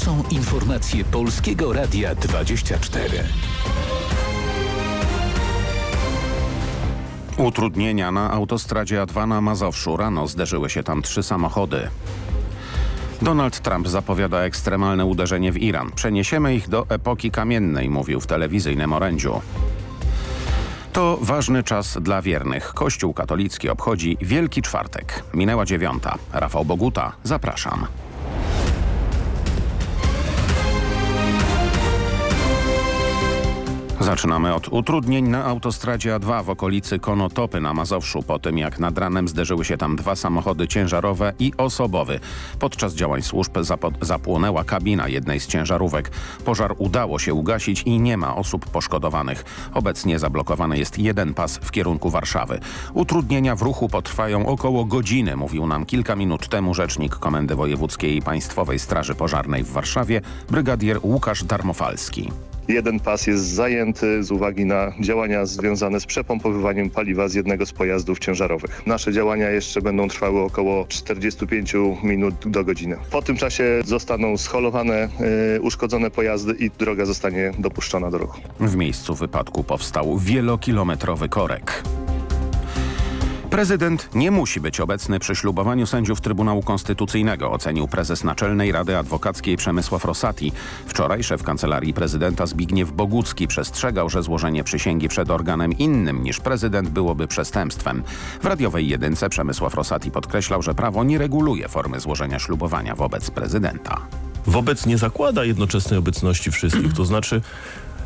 są informacje Polskiego Radia 24. Utrudnienia na autostradzie A2 na Mazowszu. Rano zderzyły się tam trzy samochody. Donald Trump zapowiada ekstremalne uderzenie w Iran. Przeniesiemy ich do epoki kamiennej, mówił w telewizyjnym orędziu. To ważny czas dla wiernych. Kościół katolicki obchodzi Wielki Czwartek. Minęła dziewiąta. Rafał Boguta, zapraszam. Zaczynamy od utrudnień na autostradzie A2 w okolicy Konotopy na Mazowszu po tym jak nad ranem zderzyły się tam dwa samochody ciężarowe i osobowy. Podczas działań służb zapłonęła kabina jednej z ciężarówek. Pożar udało się ugasić i nie ma osób poszkodowanych. Obecnie zablokowany jest jeden pas w kierunku Warszawy. Utrudnienia w ruchu potrwają około godziny, mówił nam kilka minut temu rzecznik Komendy Wojewódzkiej Państwowej Straży Pożarnej w Warszawie, brygadier Łukasz Darmofalski. Jeden pas jest zajęty z uwagi na działania związane z przepompowywaniem paliwa z jednego z pojazdów ciężarowych. Nasze działania jeszcze będą trwały około 45 minut do godziny. Po tym czasie zostaną scholowane y, uszkodzone pojazdy i droga zostanie dopuszczona do ruchu. W miejscu wypadku powstał wielokilometrowy korek. Prezydent nie musi być obecny przy ślubowaniu sędziów Trybunału Konstytucyjnego, ocenił prezes Naczelnej Rady Adwokackiej Przemysław Rosati. Wczoraj szef Kancelarii Prezydenta Zbigniew Bogucki przestrzegał, że złożenie przysięgi przed organem innym niż prezydent byłoby przestępstwem. W radiowej jedynce Przemysław Rosati podkreślał, że prawo nie reguluje formy złożenia ślubowania wobec prezydenta. Wobec nie zakłada jednoczesnej obecności wszystkich, to znaczy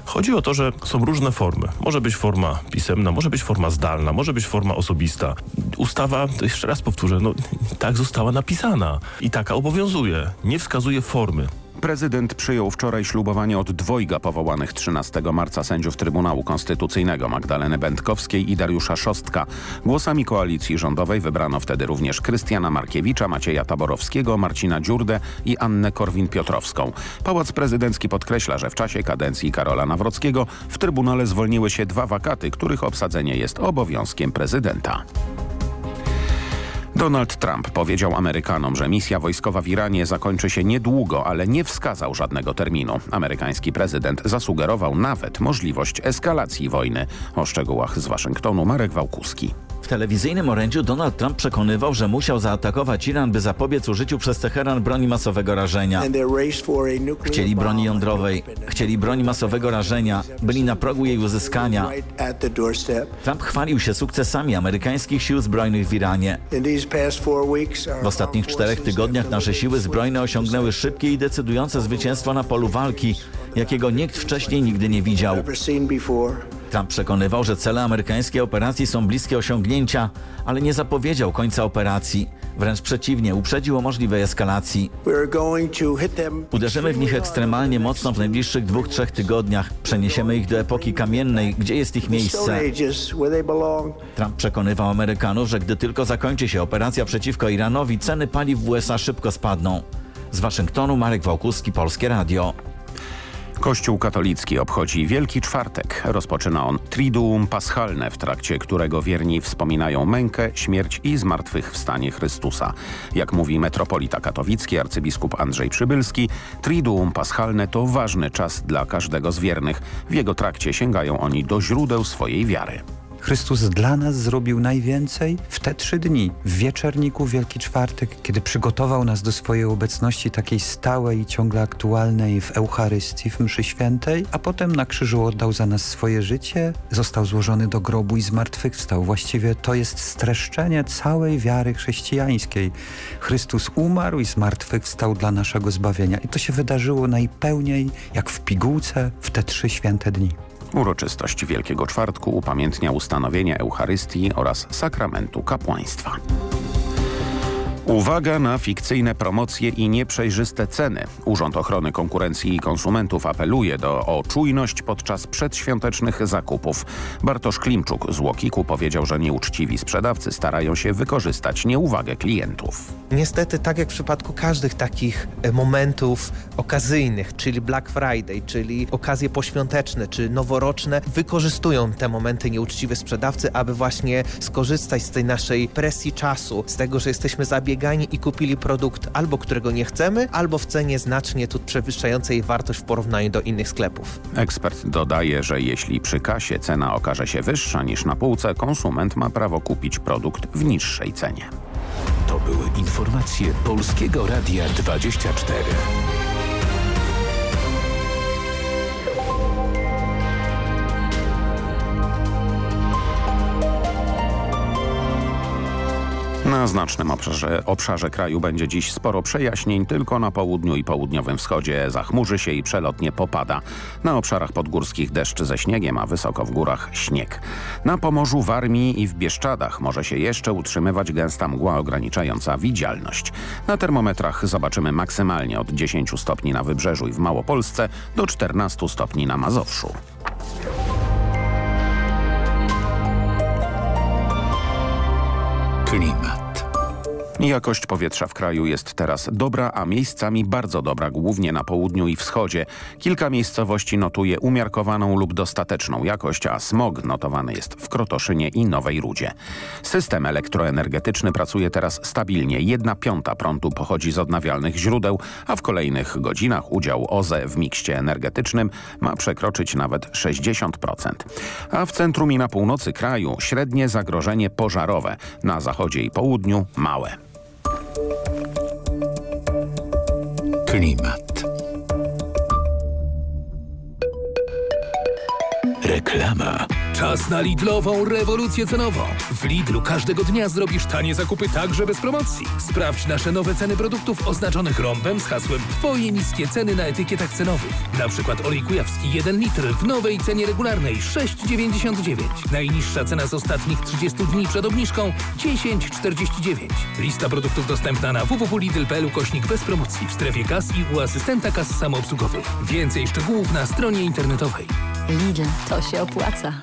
Chodzi o to, że są różne formy. Może być forma pisemna, może być forma zdalna, może być forma osobista. Ustawa, jeszcze raz powtórzę, no tak została napisana i taka obowiązuje. Nie wskazuje formy. Prezydent przyjął wczoraj ślubowanie od dwojga powołanych 13 marca sędziów Trybunału Konstytucyjnego Magdaleny Będkowskiej i Dariusza Szostka. Głosami koalicji rządowej wybrano wtedy również Krystiana Markiewicza, Macieja Taborowskiego, Marcina Dziurdę i Annę Korwin-Piotrowską. Pałac Prezydencki podkreśla, że w czasie kadencji Karola Nawrockiego w Trybunale zwolniły się dwa wakaty, których obsadzenie jest obowiązkiem prezydenta. Donald Trump powiedział Amerykanom, że misja wojskowa w Iranie zakończy się niedługo, ale nie wskazał żadnego terminu. Amerykański prezydent zasugerował nawet możliwość eskalacji wojny. O szczegółach z Waszyngtonu Marek Wałkuski. W telewizyjnym orędziu Donald Trump przekonywał, że musiał zaatakować Iran, by zapobiec użyciu przez Teheran broni masowego rażenia. Chcieli broni jądrowej, chcieli broni masowego rażenia, byli na progu jej uzyskania. Trump chwalił się sukcesami amerykańskich sił zbrojnych w Iranie. W ostatnich czterech tygodniach nasze siły zbrojne osiągnęły szybkie i decydujące zwycięstwo na polu walki, jakiego nikt wcześniej nigdy nie widział. Trump przekonywał, że cele amerykańskiej operacji są bliskie osiągnięcia, ale nie zapowiedział końca operacji. Wręcz przeciwnie, uprzedził o możliwej eskalacji. Uderzymy w nich ekstremalnie mocno w najbliższych dwóch, trzech tygodniach. Przeniesiemy ich do epoki kamiennej, gdzie jest ich miejsce. Trump przekonywał Amerykanów, że gdy tylko zakończy się operacja przeciwko Iranowi, ceny paliw w USA szybko spadną. Z Waszyngtonu Marek Wałkuski, Polskie Radio. Kościół katolicki obchodzi Wielki Czwartek. Rozpoczyna on Triduum Paschalne, w trakcie którego wierni wspominają mękę, śmierć i zmartwychwstanie Chrystusa. Jak mówi metropolita katowicki arcybiskup Andrzej Przybylski, Triduum Paschalne to ważny czas dla każdego z wiernych. W jego trakcie sięgają oni do źródeł swojej wiary. Chrystus dla nas zrobił najwięcej w te trzy dni, w wieczerniku Wielki Czwartek, kiedy przygotował nas do swojej obecności takiej stałej i ciągle aktualnej w Eucharystii, w mszy świętej, a potem na krzyżu oddał za nas swoje życie, został złożony do grobu i zmartwychwstał. Właściwie to jest streszczenie całej wiary chrześcijańskiej. Chrystus umarł i zmartwychwstał dla naszego zbawienia i to się wydarzyło najpełniej, jak w pigułce, w te trzy święte dni. Uroczystość Wielkiego Czwartku upamiętnia ustanowienia Eucharystii oraz sakramentu kapłaństwa. Uwaga na fikcyjne promocje i nieprzejrzyste ceny. Urząd Ochrony Konkurencji i Konsumentów apeluje do, o czujność podczas przedświątecznych zakupów. Bartosz Klimczuk z Łokiku powiedział, że nieuczciwi sprzedawcy starają się wykorzystać nieuwagę klientów. Niestety, tak jak w przypadku każdych takich e, momentów okazyjnych, czyli Black Friday, czyli okazje poświąteczne czy noworoczne, wykorzystują te momenty nieuczciwe sprzedawcy, aby właśnie skorzystać z tej naszej presji czasu, z tego, że jesteśmy zabiegani i kupili produkt albo którego nie chcemy, albo w cenie znacznie tu przewyższającej wartość w porównaniu do innych sklepów. Ekspert dodaje, że jeśli przy kasie cena okaże się wyższa niż na półce, konsument ma prawo kupić produkt w niższej cenie. To były informacje Polskiego Radia 24. Na znacznym obszarze, obszarze kraju będzie dziś sporo przejaśnień, tylko na południu i południowym wschodzie zachmurzy się i przelotnie popada. Na obszarach podgórskich deszcz ze śniegiem, a wysoko w górach śnieg. Na Pomorzu, Warmii i w Bieszczadach może się jeszcze utrzymywać gęsta mgła ograniczająca widzialność. Na termometrach zobaczymy maksymalnie od 10 stopni na Wybrzeżu i w Małopolsce do 14 stopni na Mazowszu. Klimat. Jakość powietrza w kraju jest teraz dobra, a miejscami bardzo dobra, głównie na południu i wschodzie. Kilka miejscowości notuje umiarkowaną lub dostateczną jakość, a smog notowany jest w Krotoszynie i Nowej Rudzie. System elektroenergetyczny pracuje teraz stabilnie. Jedna piąta prądu pochodzi z odnawialnych źródeł, a w kolejnych godzinach udział OZE w mikście energetycznym ma przekroczyć nawet 60%. A w centrum i na północy kraju średnie zagrożenie pożarowe, na zachodzie i południu małe. Klimat. Reklama. Czas na Lidlową rewolucję cenową. W Lidlu każdego dnia zrobisz tanie zakupy także bez promocji. Sprawdź nasze nowe ceny produktów oznaczonych rąbem z hasłem Twoje niskie ceny na etykietach cenowych. Na przykład olej kujawski 1 litr w nowej cenie regularnej 6,99. Najniższa cena z ostatnich 30 dni przed obniżką 10,49. Lista produktów dostępna na www.lidl.pl kośnik bez promocji w strefie kas i u asystenta kas samoobsługowych. Więcej szczegółów na stronie internetowej. Lidl, to się opłaca.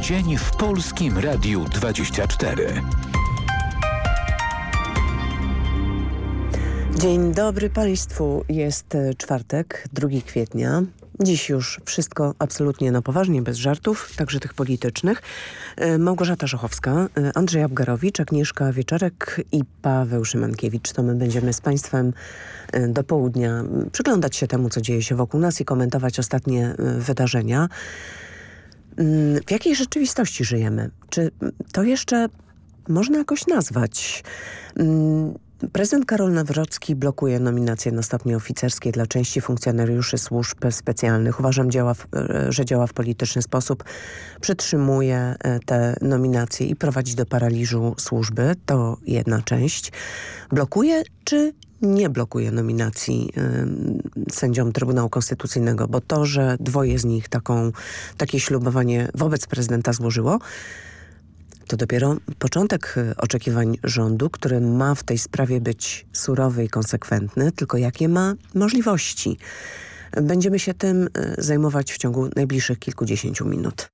Dzień w Polskim Radiu 24. Dzień dobry Państwu. Jest e, czwartek, 2 kwietnia. Dziś już wszystko absolutnie na poważnie, bez żartów, także tych politycznych. E, Małgorzata Żochowska, e, Andrzej Abgarowicz, Agnieszka Wieczorek i Paweł Szymankiewicz. To my będziemy z Państwem do południa przyglądać się temu, co dzieje się wokół nas i komentować ostatnie wydarzenia. Mm, W jakiej rzeczywistości żyjemy? Czy to jeszcze można jakoś nazwać? Mm, Prezydent Karol Nawrocki blokuje nominacje na stopnie oficerskie dla części funkcjonariuszy służb specjalnych. Uważam, działa w, że działa w polityczny sposób. Przytrzymuje te nominacje i prowadzi do paraliżu służby. To jedna część. Blokuje czy nie blokuje nominacji y, sędziom Trybunału Konstytucyjnego, bo to, że dwoje z nich taką, takie ślubowanie wobec prezydenta złożyło, to dopiero początek oczekiwań rządu, który ma w tej sprawie być surowy i konsekwentny, tylko jakie ma możliwości. Będziemy się tym zajmować w ciągu najbliższych kilkudziesięciu minut.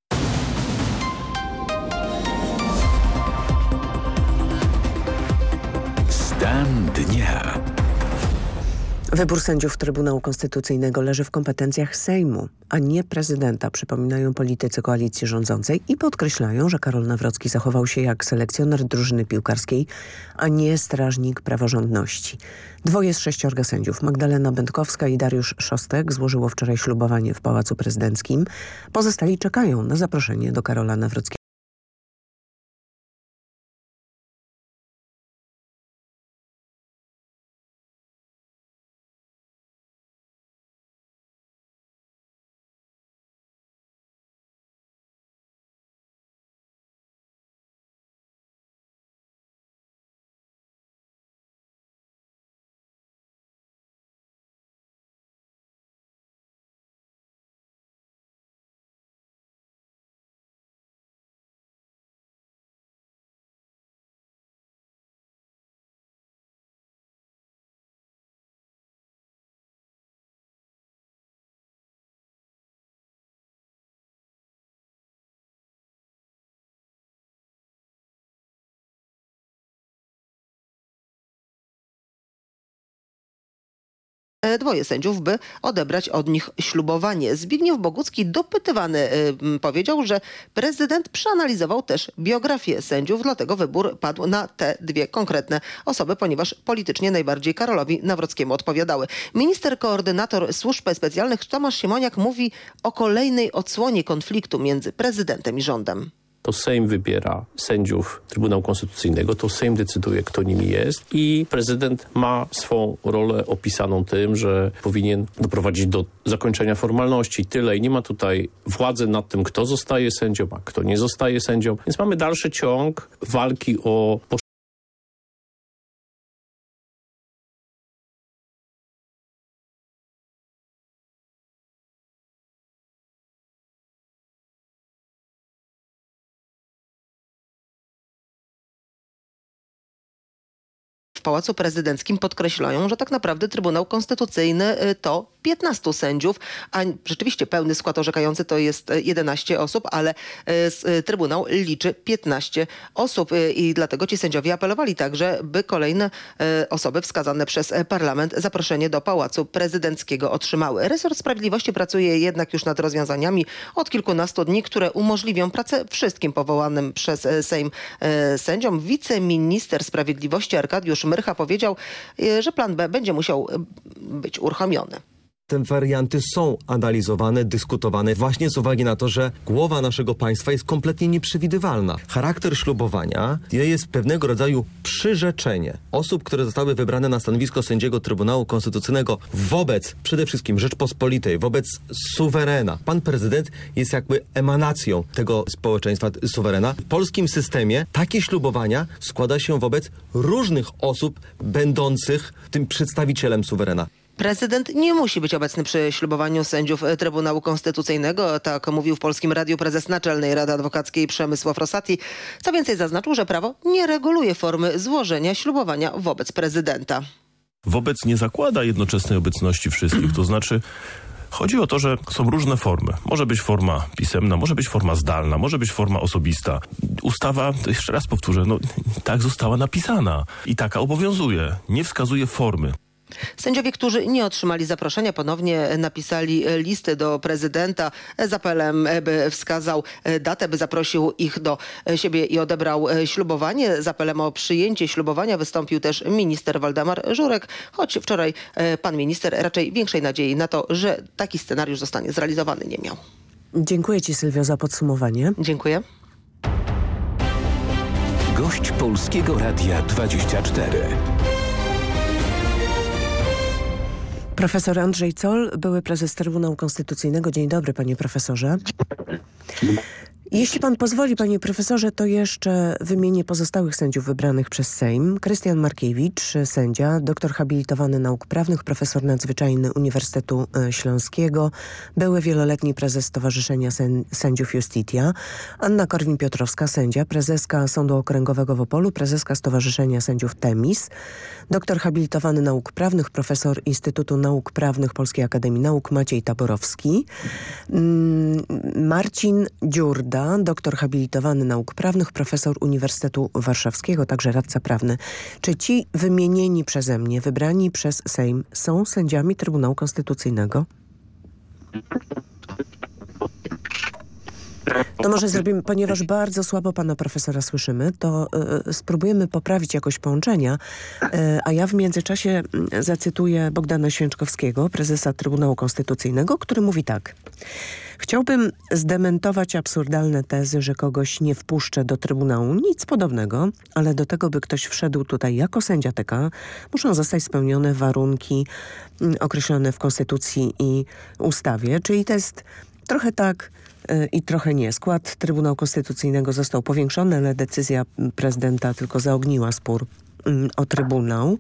Stan dnia. Wybór sędziów Trybunału Konstytucyjnego leży w kompetencjach Sejmu, a nie prezydenta, przypominają politycy koalicji rządzącej i podkreślają, że Karol Nawrocki zachował się jak selekcjoner drużyny piłkarskiej, a nie strażnik praworządności. Dwoje z sześciorga sędziów, Magdalena Będkowska i Dariusz Szostek, złożyło wczoraj ślubowanie w Pałacu Prezydenckim. Pozostali czekają na zaproszenie do Karola Nawrockiego. Dwoje sędziów, by odebrać od nich ślubowanie. Zbigniew Bogucki dopytywany powiedział, że prezydent przeanalizował też biografię sędziów, dlatego wybór padł na te dwie konkretne osoby, ponieważ politycznie najbardziej Karolowi Nawrockiemu odpowiadały. Minister koordynator służb specjalnych Tomasz Siemoniak mówi o kolejnej odsłonie konfliktu między prezydentem i rządem to Sejm wybiera sędziów Trybunału Konstytucyjnego, to Sejm decyduje, kto nimi jest i prezydent ma swą rolę opisaną tym, że powinien doprowadzić do zakończenia formalności. Tyle i nie ma tutaj władzy nad tym, kto zostaje sędzią, a kto nie zostaje sędzią. Więc mamy dalszy ciąg walki o Pałacu Prezydenckim podkreślają, że tak naprawdę Trybunał Konstytucyjny y, to 15 sędziów, a rzeczywiście pełny skład orzekający to jest 11 y, osób, ale y, Trybunał liczy 15 osób i dlatego ci sędziowie apelowali także, by kolejne osoby wskazane przez parlament zaproszenie do Pałacu Prezydenckiego otrzymały. Resort Sprawiedliwości pracuje jednak już nad rozwiązaniami od kilkunastu dni, które umożliwią pracę wszystkim powołanym przez Sejm sędziom. Wiceminister Sprawiedliwości Arkadiusz Myrcha powiedział, e, że plan B będzie musiał e, być uruchomiony te warianty są analizowane, dyskutowane właśnie z uwagi na to, że głowa naszego państwa jest kompletnie nieprzewidywalna. Charakter ślubowania jest pewnego rodzaju przyrzeczenie osób, które zostały wybrane na stanowisko sędziego Trybunału Konstytucyjnego wobec przede wszystkim Rzeczpospolitej, wobec suwerena. Pan prezydent jest jakby emanacją tego społeczeństwa suwerena. W polskim systemie takie ślubowania składa się wobec różnych osób będących tym przedstawicielem suwerena. Prezydent nie musi być obecny przy ślubowaniu sędziów Trybunału Konstytucyjnego, tak mówił w Polskim Radiu prezes Naczelnej Rady Adwokackiej Przemysław Rosati. Co więcej zaznaczył, że prawo nie reguluje formy złożenia ślubowania wobec prezydenta. Wobec nie zakłada jednoczesnej obecności wszystkich, to znaczy Chodzi o to, że są różne formy. Może być forma pisemna, może być forma zdalna, może być forma osobista. Ustawa, jeszcze raz powtórzę, no, tak została napisana i taka obowiązuje. Nie wskazuje formy. Sędziowie, którzy nie otrzymali zaproszenia, ponownie napisali listy do prezydenta z apelem, by wskazał datę, by zaprosił ich do siebie i odebrał ślubowanie. Z apelem o przyjęcie ślubowania wystąpił też minister Waldemar Żurek, choć wczoraj pan minister raczej większej nadziei na to, że taki scenariusz zostanie zrealizowany nie miał. Dziękuję Ci Sylwio za podsumowanie. Dziękuję. Gość Polskiego Radia 24. Profesor Andrzej Col, były prezes Trybunału Konstytucyjnego. Dzień dobry panie profesorze. Jeśli pan pozwoli, panie profesorze, to jeszcze wymienię pozostałych sędziów wybranych przez Sejm. Krystian Markiewicz, sędzia, doktor habilitowany nauk prawnych, profesor nadzwyczajny Uniwersytetu e, Śląskiego, były wieloletni prezes Stowarzyszenia Sędziów Justitia, Anna Korwin-Piotrowska, sędzia, prezeska Sądu Okręgowego w Opolu, prezeska Stowarzyszenia Sędziów Temis, doktor habilitowany nauk prawnych, profesor Instytutu Nauk Prawnych Polskiej Akademii Nauk Maciej Taborowski, mm, Marcin Dziurda, doktor habilitowany nauk prawnych, profesor Uniwersytetu Warszawskiego, także radca prawny. Czy ci wymienieni przeze mnie, wybrani przez Sejm są sędziami Trybunału Konstytucyjnego? To może zrobimy, ponieważ bardzo słabo pana profesora słyszymy, to y, spróbujemy poprawić jakoś połączenia, y, a ja w międzyczasie y, zacytuję Bogdana Święczkowskiego, prezesa Trybunału Konstytucyjnego, który mówi tak. Chciałbym zdementować absurdalne tezy, że kogoś nie wpuszczę do Trybunału. Nic podobnego, ale do tego, by ktoś wszedł tutaj jako sędzia TK, muszą zostać spełnione warunki mm, określone w Konstytucji i ustawie. Czyli to jest trochę tak i trochę nie. Skład Trybunału Konstytucyjnego został powiększony, ale decyzja prezydenta tylko zaogniła spór Mm, o Trybunał.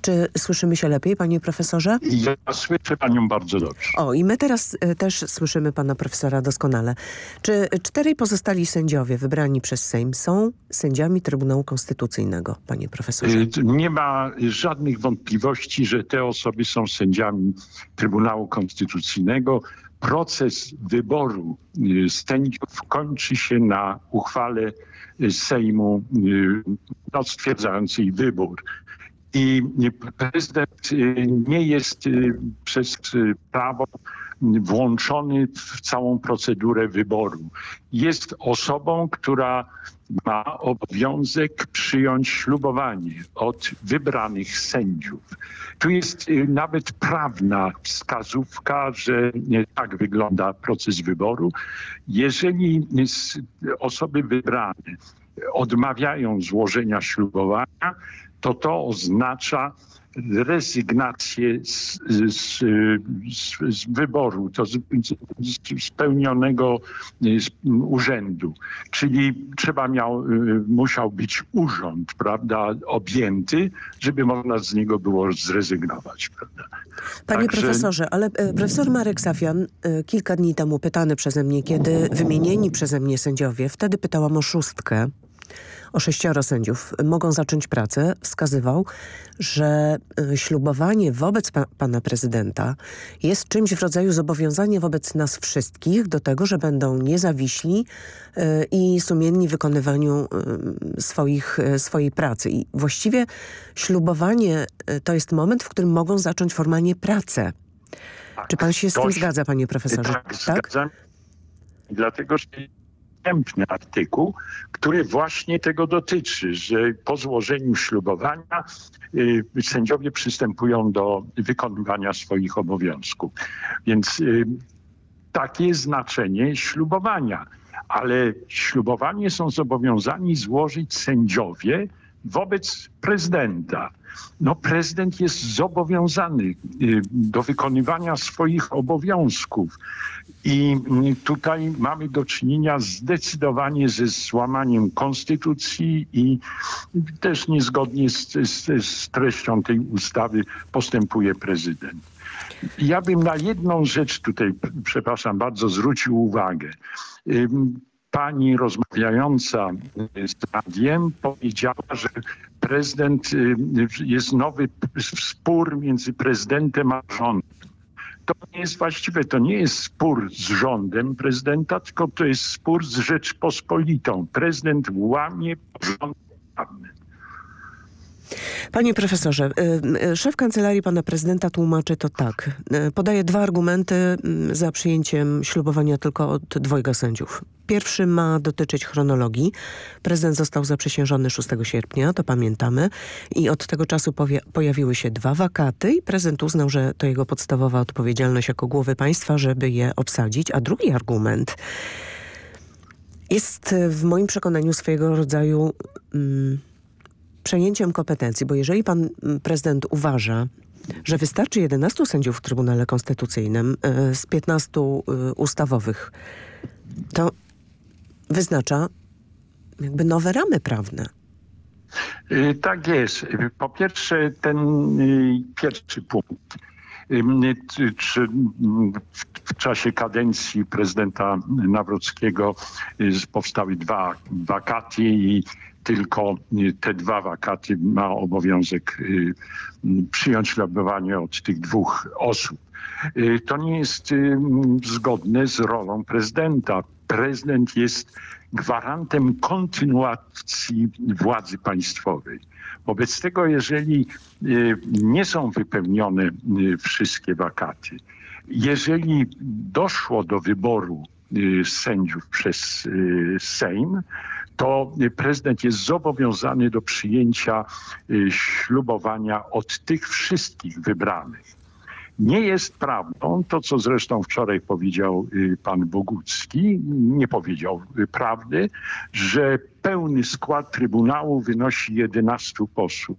Czy słyszymy się lepiej, panie profesorze? Ja słyszę panią bardzo dobrze. O, i my teraz e, też słyszymy pana profesora doskonale. Czy czterej pozostali sędziowie wybrani przez Sejm są sędziami Trybunału Konstytucyjnego, panie profesorze? Y, nie ma żadnych wątpliwości, że te osoby są sędziami Trybunału Konstytucyjnego proces wyboru y, sędziów kończy się na uchwale Sejmu y, no, stwierdzającej wybór. I prezydent nie jest przez prawo włączony w całą procedurę wyboru. Jest osobą, która ma obowiązek przyjąć ślubowanie od wybranych sędziów. Tu jest y, nawet prawna wskazówka, że tak wygląda proces wyboru. Jeżeli osoby wybrane odmawiają złożenia ślubowania, to to oznacza, rezygnację z, z, z, z wyboru, to spełnionego urzędu. Czyli trzeba miał, musiał być urząd, prawda, objęty, żeby można z niego było zrezygnować, prawda. Panie Także... profesorze, ale e, profesor Marek Safian e, kilka dni temu pytany przeze mnie, kiedy wymienieni przeze mnie sędziowie, wtedy pytałam o szóstkę, o sześcioro sędziów mogą zacząć pracę, wskazywał, że y, ślubowanie wobec pa pana prezydenta jest czymś w rodzaju zobowiązania wobec nas wszystkich do tego, że będą niezawiśli y, i sumienni w wykonywaniu y, swoich, swojej pracy. I właściwie ślubowanie to jest moment, w którym mogą zacząć formalnie pracę. Tak, Czy pan się z tym zgadza, panie profesorze? Tak, tak? zgadzam. Dlatego, że wstępny artykuł, który właśnie tego dotyczy, że po złożeniu ślubowania y, sędziowie przystępują do wykonywania swoich obowiązków. Więc y, takie znaczenie ślubowania. Ale ślubowanie są zobowiązani złożyć sędziowie wobec prezydenta. No prezydent jest zobowiązany y, do wykonywania swoich obowiązków. I y, tutaj mamy do czynienia zdecydowanie ze złamaniem konstytucji i też niezgodnie z, z, z treścią tej ustawy postępuje prezydent. Ja bym na jedną rzecz tutaj, przepraszam bardzo, zwrócił uwagę pani rozmawiająca z radiem powiedziała, że prezydent, y, jest nowy spór między prezydentem a rządem. To nie jest właściwe, to nie jest spór z rządem prezydenta, tylko to jest spór z Rzeczpospolitą. Prezydent łamie porządek prawny. Panie profesorze, y, y, szef kancelarii pana prezydenta tłumaczy to tak. Y, podaje dwa argumenty mm, za przyjęciem ślubowania tylko od dwojga sędziów. Pierwszy ma dotyczyć chronologii. Prezydent został zaprzysiężony 6 sierpnia, to pamiętamy. I od tego czasu pojawiły się dwa wakaty i prezydent uznał, że to jego podstawowa odpowiedzialność jako głowy państwa, żeby je obsadzić. A drugi argument jest w moim przekonaniu swojego rodzaju... Mm, przejęciem kompetencji, bo jeżeli pan mm, prezydent uważa, że wystarczy 11 sędziów w Trybunale Konstytucyjnym y, z 15 y, ustawowych, to wyznacza jakby nowe ramy prawne. Y, tak jest. Po pierwsze ten pierwszy punkt. Czy w czasie kadencji prezydenta Nawrockiego powstały dwa wakaty i tylko y, te dwa wakaty ma obowiązek y, przyjąć ślubowanie od tych dwóch osób. Y, to nie jest zgodne z rolą prezydenta. Prezydent jest gwarantem kontynuacji władzy państwowej. Wobec tego, jeżeli nie są wypełnione wszystkie wakaty, jeżeli doszło do wyboru sędziów przez Sejm, to prezydent jest zobowiązany do przyjęcia y, ślubowania od tych wszystkich wybranych. Nie jest prawdą to, co zresztą wczoraj powiedział y, pan Bogucki, nie powiedział prawdy, że pełny skład Trybunału wynosi 11 posłów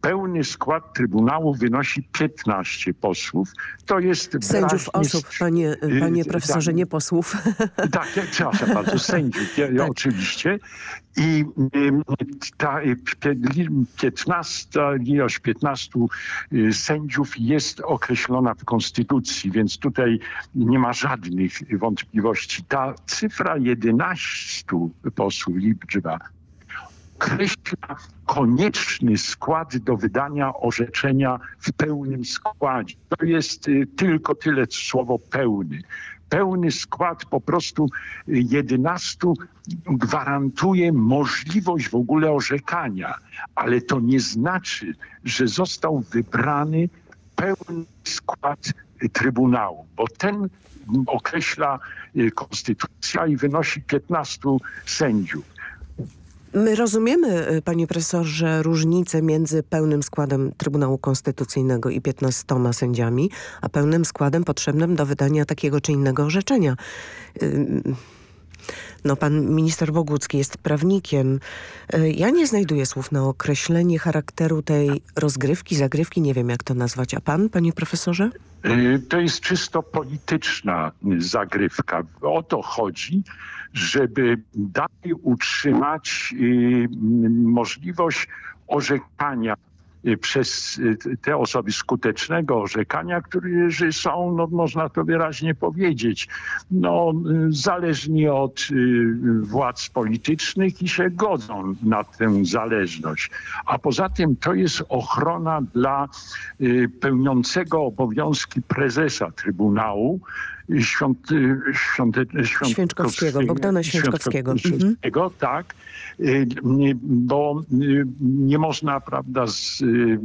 pełny skład Trybunału wynosi 15 posłów. To jest Sędziów osób, panie, y, panie profesorze, tak, nie posłów. Tak, ja, przepraszam bardzo, sędziów, ja, tak. oczywiście. I ta 15, ilość 15 y, sędziów jest określona w Konstytucji, więc tutaj nie ma żadnych wątpliwości. Ta cyfra 11 posłów, liczba określa konieczny skład do wydania orzeczenia w pełnym składzie. To jest y, tylko tyle słowo pełny pełny skład po prostu 11 gwarantuje możliwość w ogóle orzekania, ale to nie znaczy, że został wybrany pełny skład Trybunału, bo ten określa y, konstytucja i wynosi 15 sędziów. My rozumiemy, y, panie profesorze, różnicę między pełnym składem Trybunału Konstytucyjnego i 15 sędziami, a pełnym składem potrzebnym do wydania takiego czy innego orzeczenia. Y, no, pan minister Bogucki jest prawnikiem. Y, ja nie znajduję słów na określenie charakteru tej rozgrywki, zagrywki, nie wiem jak to nazwać. A pan, panie profesorze? To jest czysto polityczna zagrywka. O to chodzi, żeby dalej utrzymać y, możliwość orzekania przez y, te osoby skutecznego orzekania, którzy są, no, można to wyraźnie powiedzieć, no, zależni od władz politycznych i się godzą na tę zależność. A poza tym to jest ochrona dla pełniącego obowiązki prezesa Trybunału, świąt, świąt, świąt, Święczkowskiego, Bogdana Święczkowskiego. Święczkowskiego mhm. tak, y, bo y, nie można, prawda, z, y,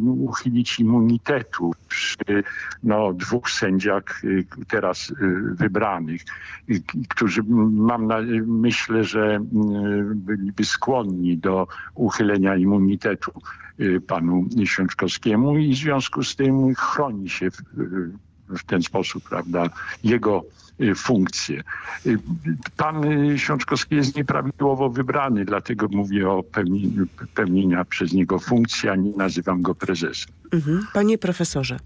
uchylić immunitetu przy no, dwóch sędziach teraz wybranych, którzy mam na, myślę, że byliby skłonni do uchylenia immunitetu panu Święczkowskiemu i w związku z tym chroni się w ten sposób, prawda, jego y, funkcję. Y, pan Siączkowski jest nieprawidłowo wybrany, dlatego mówię o pełnieniu, pełnienia przez niego funkcji, a nie nazywam go prezesem. Mhm. Panie profesorze,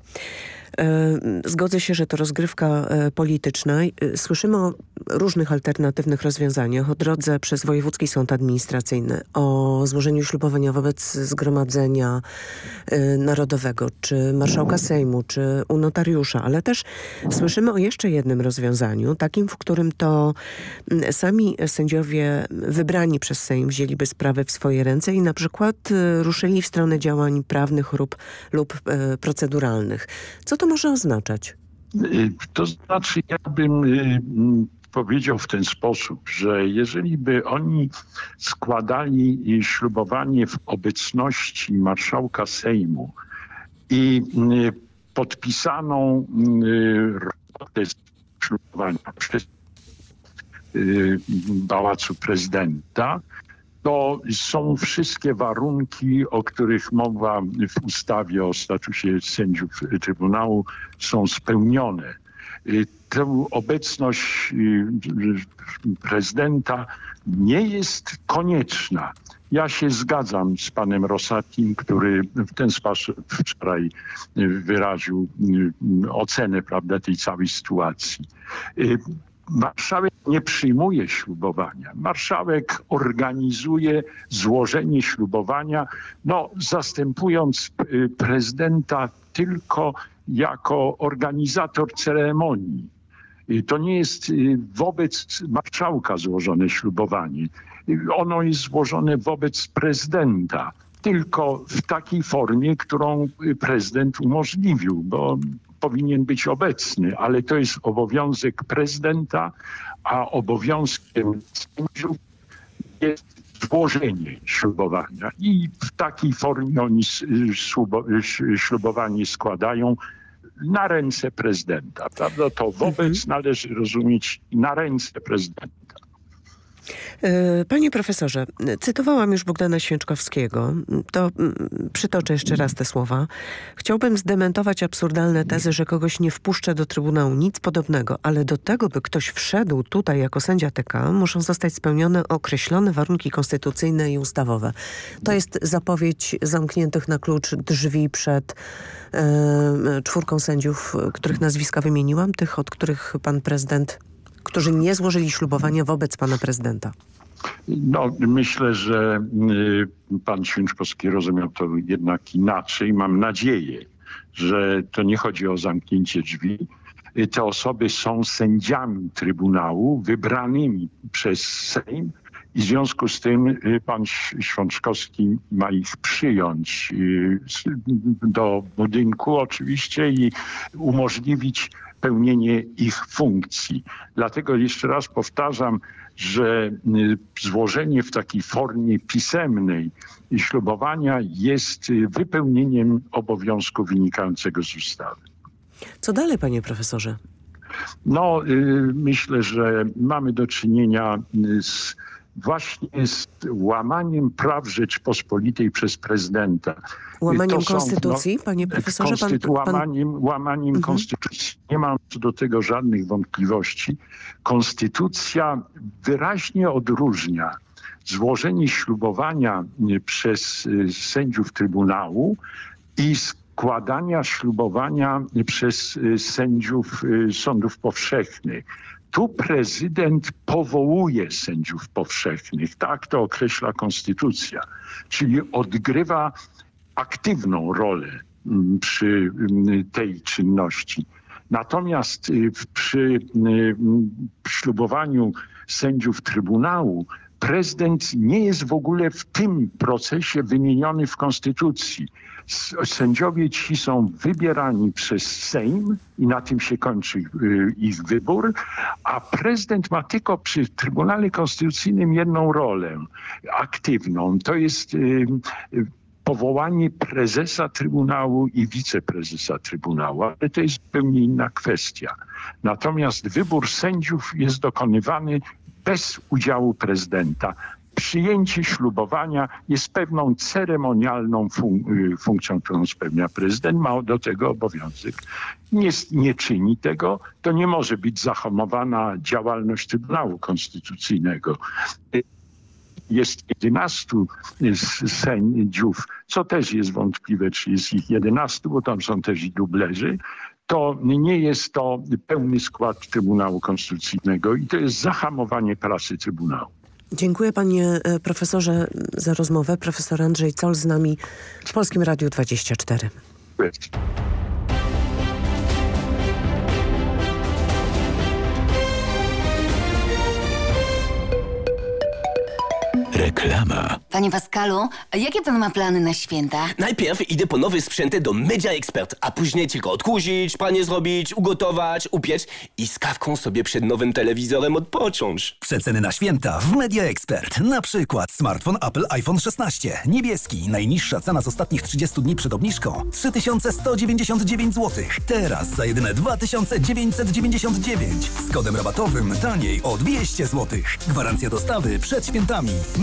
E, zgodzę się, że to rozgrywka e, polityczna. E, słyszymy o różnych alternatywnych rozwiązaniach, o drodze przez Wojewódzki Sąd Administracyjny, o złożeniu ślubowania wobec Zgromadzenia Narodowego, czy Marszałka Sejmu, czy u notariusza, ale też słyszymy o jeszcze jednym rozwiązaniu, takim, w którym to sami sędziowie wybrani przez Sejm wzięliby sprawę w swoje ręce i na przykład ruszyli w stronę działań prawnych lub, lub proceduralnych. Co to może oznaczać? Y, to znaczy, ja bym y, powiedział w ten sposób, że jeżeli by oni składali ślubowanie w obecności marszałka Sejmu i y, podpisaną robotę ślubowania przez Pałacu Prezydenta, to są wszystkie warunki, o których mowa w ustawie o statusie sędziów Trybunału są spełnione. Y, tę obecność y, prezydenta nie jest konieczna. Ja się zgadzam z panem Rosatim, który w ten sposób wczoraj wyraził y, ocenę prawda, tej całej sytuacji. Marszałek nie przyjmuje ślubowania. Marszałek organizuje złożenie ślubowania, no, zastępując y, prezydenta tylko jako organizator ceremonii. To nie jest y, wobec marszałka złożone ślubowanie. Ono jest złożone wobec prezydenta tylko w takiej formie, którą prezydent umożliwił, bo powinien być obecny, ale to jest obowiązek prezydenta, a obowiązkiem sędziów jest złożenie ślubowania. I w takiej formie oni ślubowanie składają na ręce prezydenta. Prawda? To wobec mhm. należy rozumieć na ręce prezydenta. E, panie profesorze, cytowałam już Bogdana Święczkowskiego. To mm, przytoczę jeszcze raz te słowa. Chciałbym zdementować absurdalne tezy, że kogoś nie wpuszczę do Trybunału. Nic podobnego. Ale do tego, by ktoś wszedł tutaj jako sędzia TK, muszą zostać spełnione określone warunki konstytucyjne i ustawowe. To jest zapowiedź zamkniętych na klucz drzwi przed e, czwórką sędziów, których nazwiska wymieniłam, tych, od których pan prezydent którzy nie złożyli ślubowania wobec pana prezydenta? No, myślę, że y, pan Święczkowski rozumiał to jednak inaczej. Mam nadzieję, że to nie chodzi o zamknięcie drzwi. Y, te osoby są sędziami Trybunału wybranymi przez Sejm i w związku z tym y, pan Świączkowski ma ich przyjąć do budynku oczywiście i umożliwić pełnienie ich funkcji. Dlatego jeszcze raz powtarzam, że złożenie w takiej formie pisemnej ślubowania jest wypełnieniem obowiązku wynikającego z ustawy. Co dalej, panie profesorze? No, myślę, że mamy do czynienia z właśnie z łamaniem praw Rzeczpospolitej przez prezydenta. Łamaniem są, konstytucji, no, panie profesorze? Konstytu pan, pan... Łamaniem, łamaniem mhm. konstytucji. Nie mam co do tego żadnych wątpliwości. Konstytucja wyraźnie odróżnia złożenie ślubowania przez y, sędziów Trybunału i składania ślubowania przez y, sędziów sądów powszechnych. Tu prezydent powołuje sędziów powszechnych, tak to określa konstytucja, czyli odgrywa aktywną rolę mm, przy mm, tej czynności. Natomiast y, przy mm, ślubowaniu sędziów Trybunału prezydent nie jest w ogóle w tym procesie wymieniony w Konstytucji. Sędziowie ci są wybierani przez Sejm i na tym się kończy y, ich wybór, a prezydent ma tylko przy Trybunale Konstytucyjnym jedną rolę aktywną. To jest y, y, powołanie prezesa Trybunału i wiceprezesa Trybunału, ale to jest zupełnie inna kwestia. Natomiast wybór sędziów jest dokonywany bez udziału prezydenta. Przyjęcie ślubowania jest pewną ceremonialną fun y, funkcją, którą spełnia prezydent. Ma do tego obowiązek. Nie, nie czyni tego, to nie może być zahamowana działalność Trybunału Konstytucyjnego jest 11 sędziów, co też jest wątpliwe, czy jest ich 11, bo tam są też i dublerzy, to nie jest to pełny skład Trybunału Konstytucyjnego i to jest zahamowanie pracy Trybunału. Dziękuję panie e, profesorze za rozmowę. Profesor Andrzej Col z nami w Polskim Radiu 24. Dziękuję. Reklama. Panie Pascalu, jakie pan ma plany na święta? Najpierw idę po nowy sprzęty do Media Expert, a później tylko odkuzić, panie zrobić, ugotować, upiec i z kawką sobie przed nowym telewizorem odpocząć. Przeceny na święta w Media Expert. Na przykład smartfon Apple iPhone 16. Niebieski. Najniższa cena z ostatnich 30 dni przed obniżką. 3199 zł. Teraz za jedyne 2999. Z kodem rabatowym taniej o 200 zł. Gwarancja dostawy przed świętami.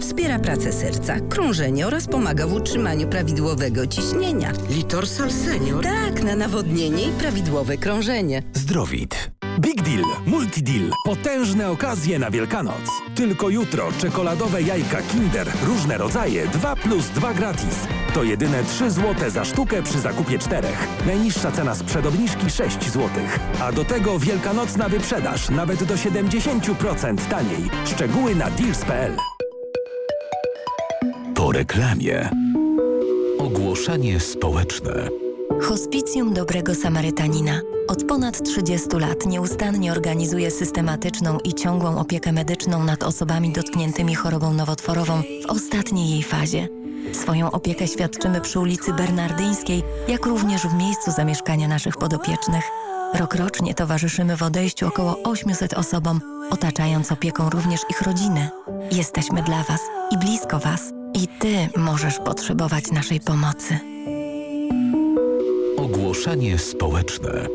wspiera pracę serca, krążenie oraz pomaga w utrzymaniu prawidłowego ciśnienia. Litorsal Senior? Tak, na nawodnienie i prawidłowe krążenie. Zdrowit. Big Deal, Multi Deal. Potężne okazje na Wielkanoc. Tylko jutro czekoladowe jajka Kinder, różne rodzaje, 2 plus 2 gratis. To jedyne 3 zł za sztukę przy zakupie czterech. Najniższa cena sprzed obniżki 6 zł. A do tego wielkanocna wyprzedaż nawet do 70% taniej. Szczegóły na deals.pl. Po reklamie. Ogłoszenie społeczne. Hospicjum Dobrego Samarytanina. Od ponad 30 lat nieustannie organizuje systematyczną i ciągłą opiekę medyczną nad osobami dotkniętymi chorobą nowotworową w ostatniej jej fazie. Swoją opiekę świadczymy przy ulicy Bernardyńskiej, jak również w miejscu zamieszkania naszych podopiecznych. Rokrocznie towarzyszymy w odejściu około 800 osobom, otaczając opieką również ich rodziny. Jesteśmy dla Was i blisko Was. I Ty możesz potrzebować naszej pomocy. Ogłoszenie społeczne.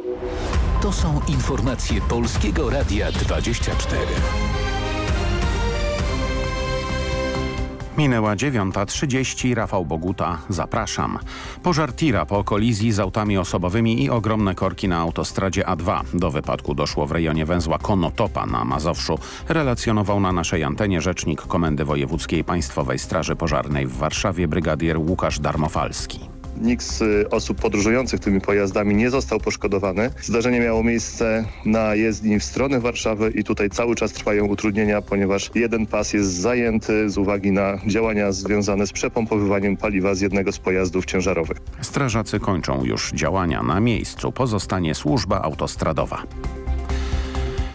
To są informacje Polskiego Radia 24. Minęła 9.30. Rafał Boguta. Zapraszam. Pożar tira po kolizji z autami osobowymi i ogromne korki na autostradzie A2. Do wypadku doszło w rejonie węzła Konotopa na Mazowszu. Relacjonował na naszej antenie rzecznik Komendy Wojewódzkiej Państwowej Straży Pożarnej w Warszawie brygadier Łukasz Darmofalski. Nikt z y, osób podróżujących tymi pojazdami nie został poszkodowany. Zdarzenie miało miejsce na jezdni w stronę Warszawy i tutaj cały czas trwają utrudnienia, ponieważ jeden pas jest zajęty z uwagi na działania związane z przepompowywaniem paliwa z jednego z pojazdów ciężarowych. Strażacy kończą już działania na miejscu. Pozostanie służba autostradowa.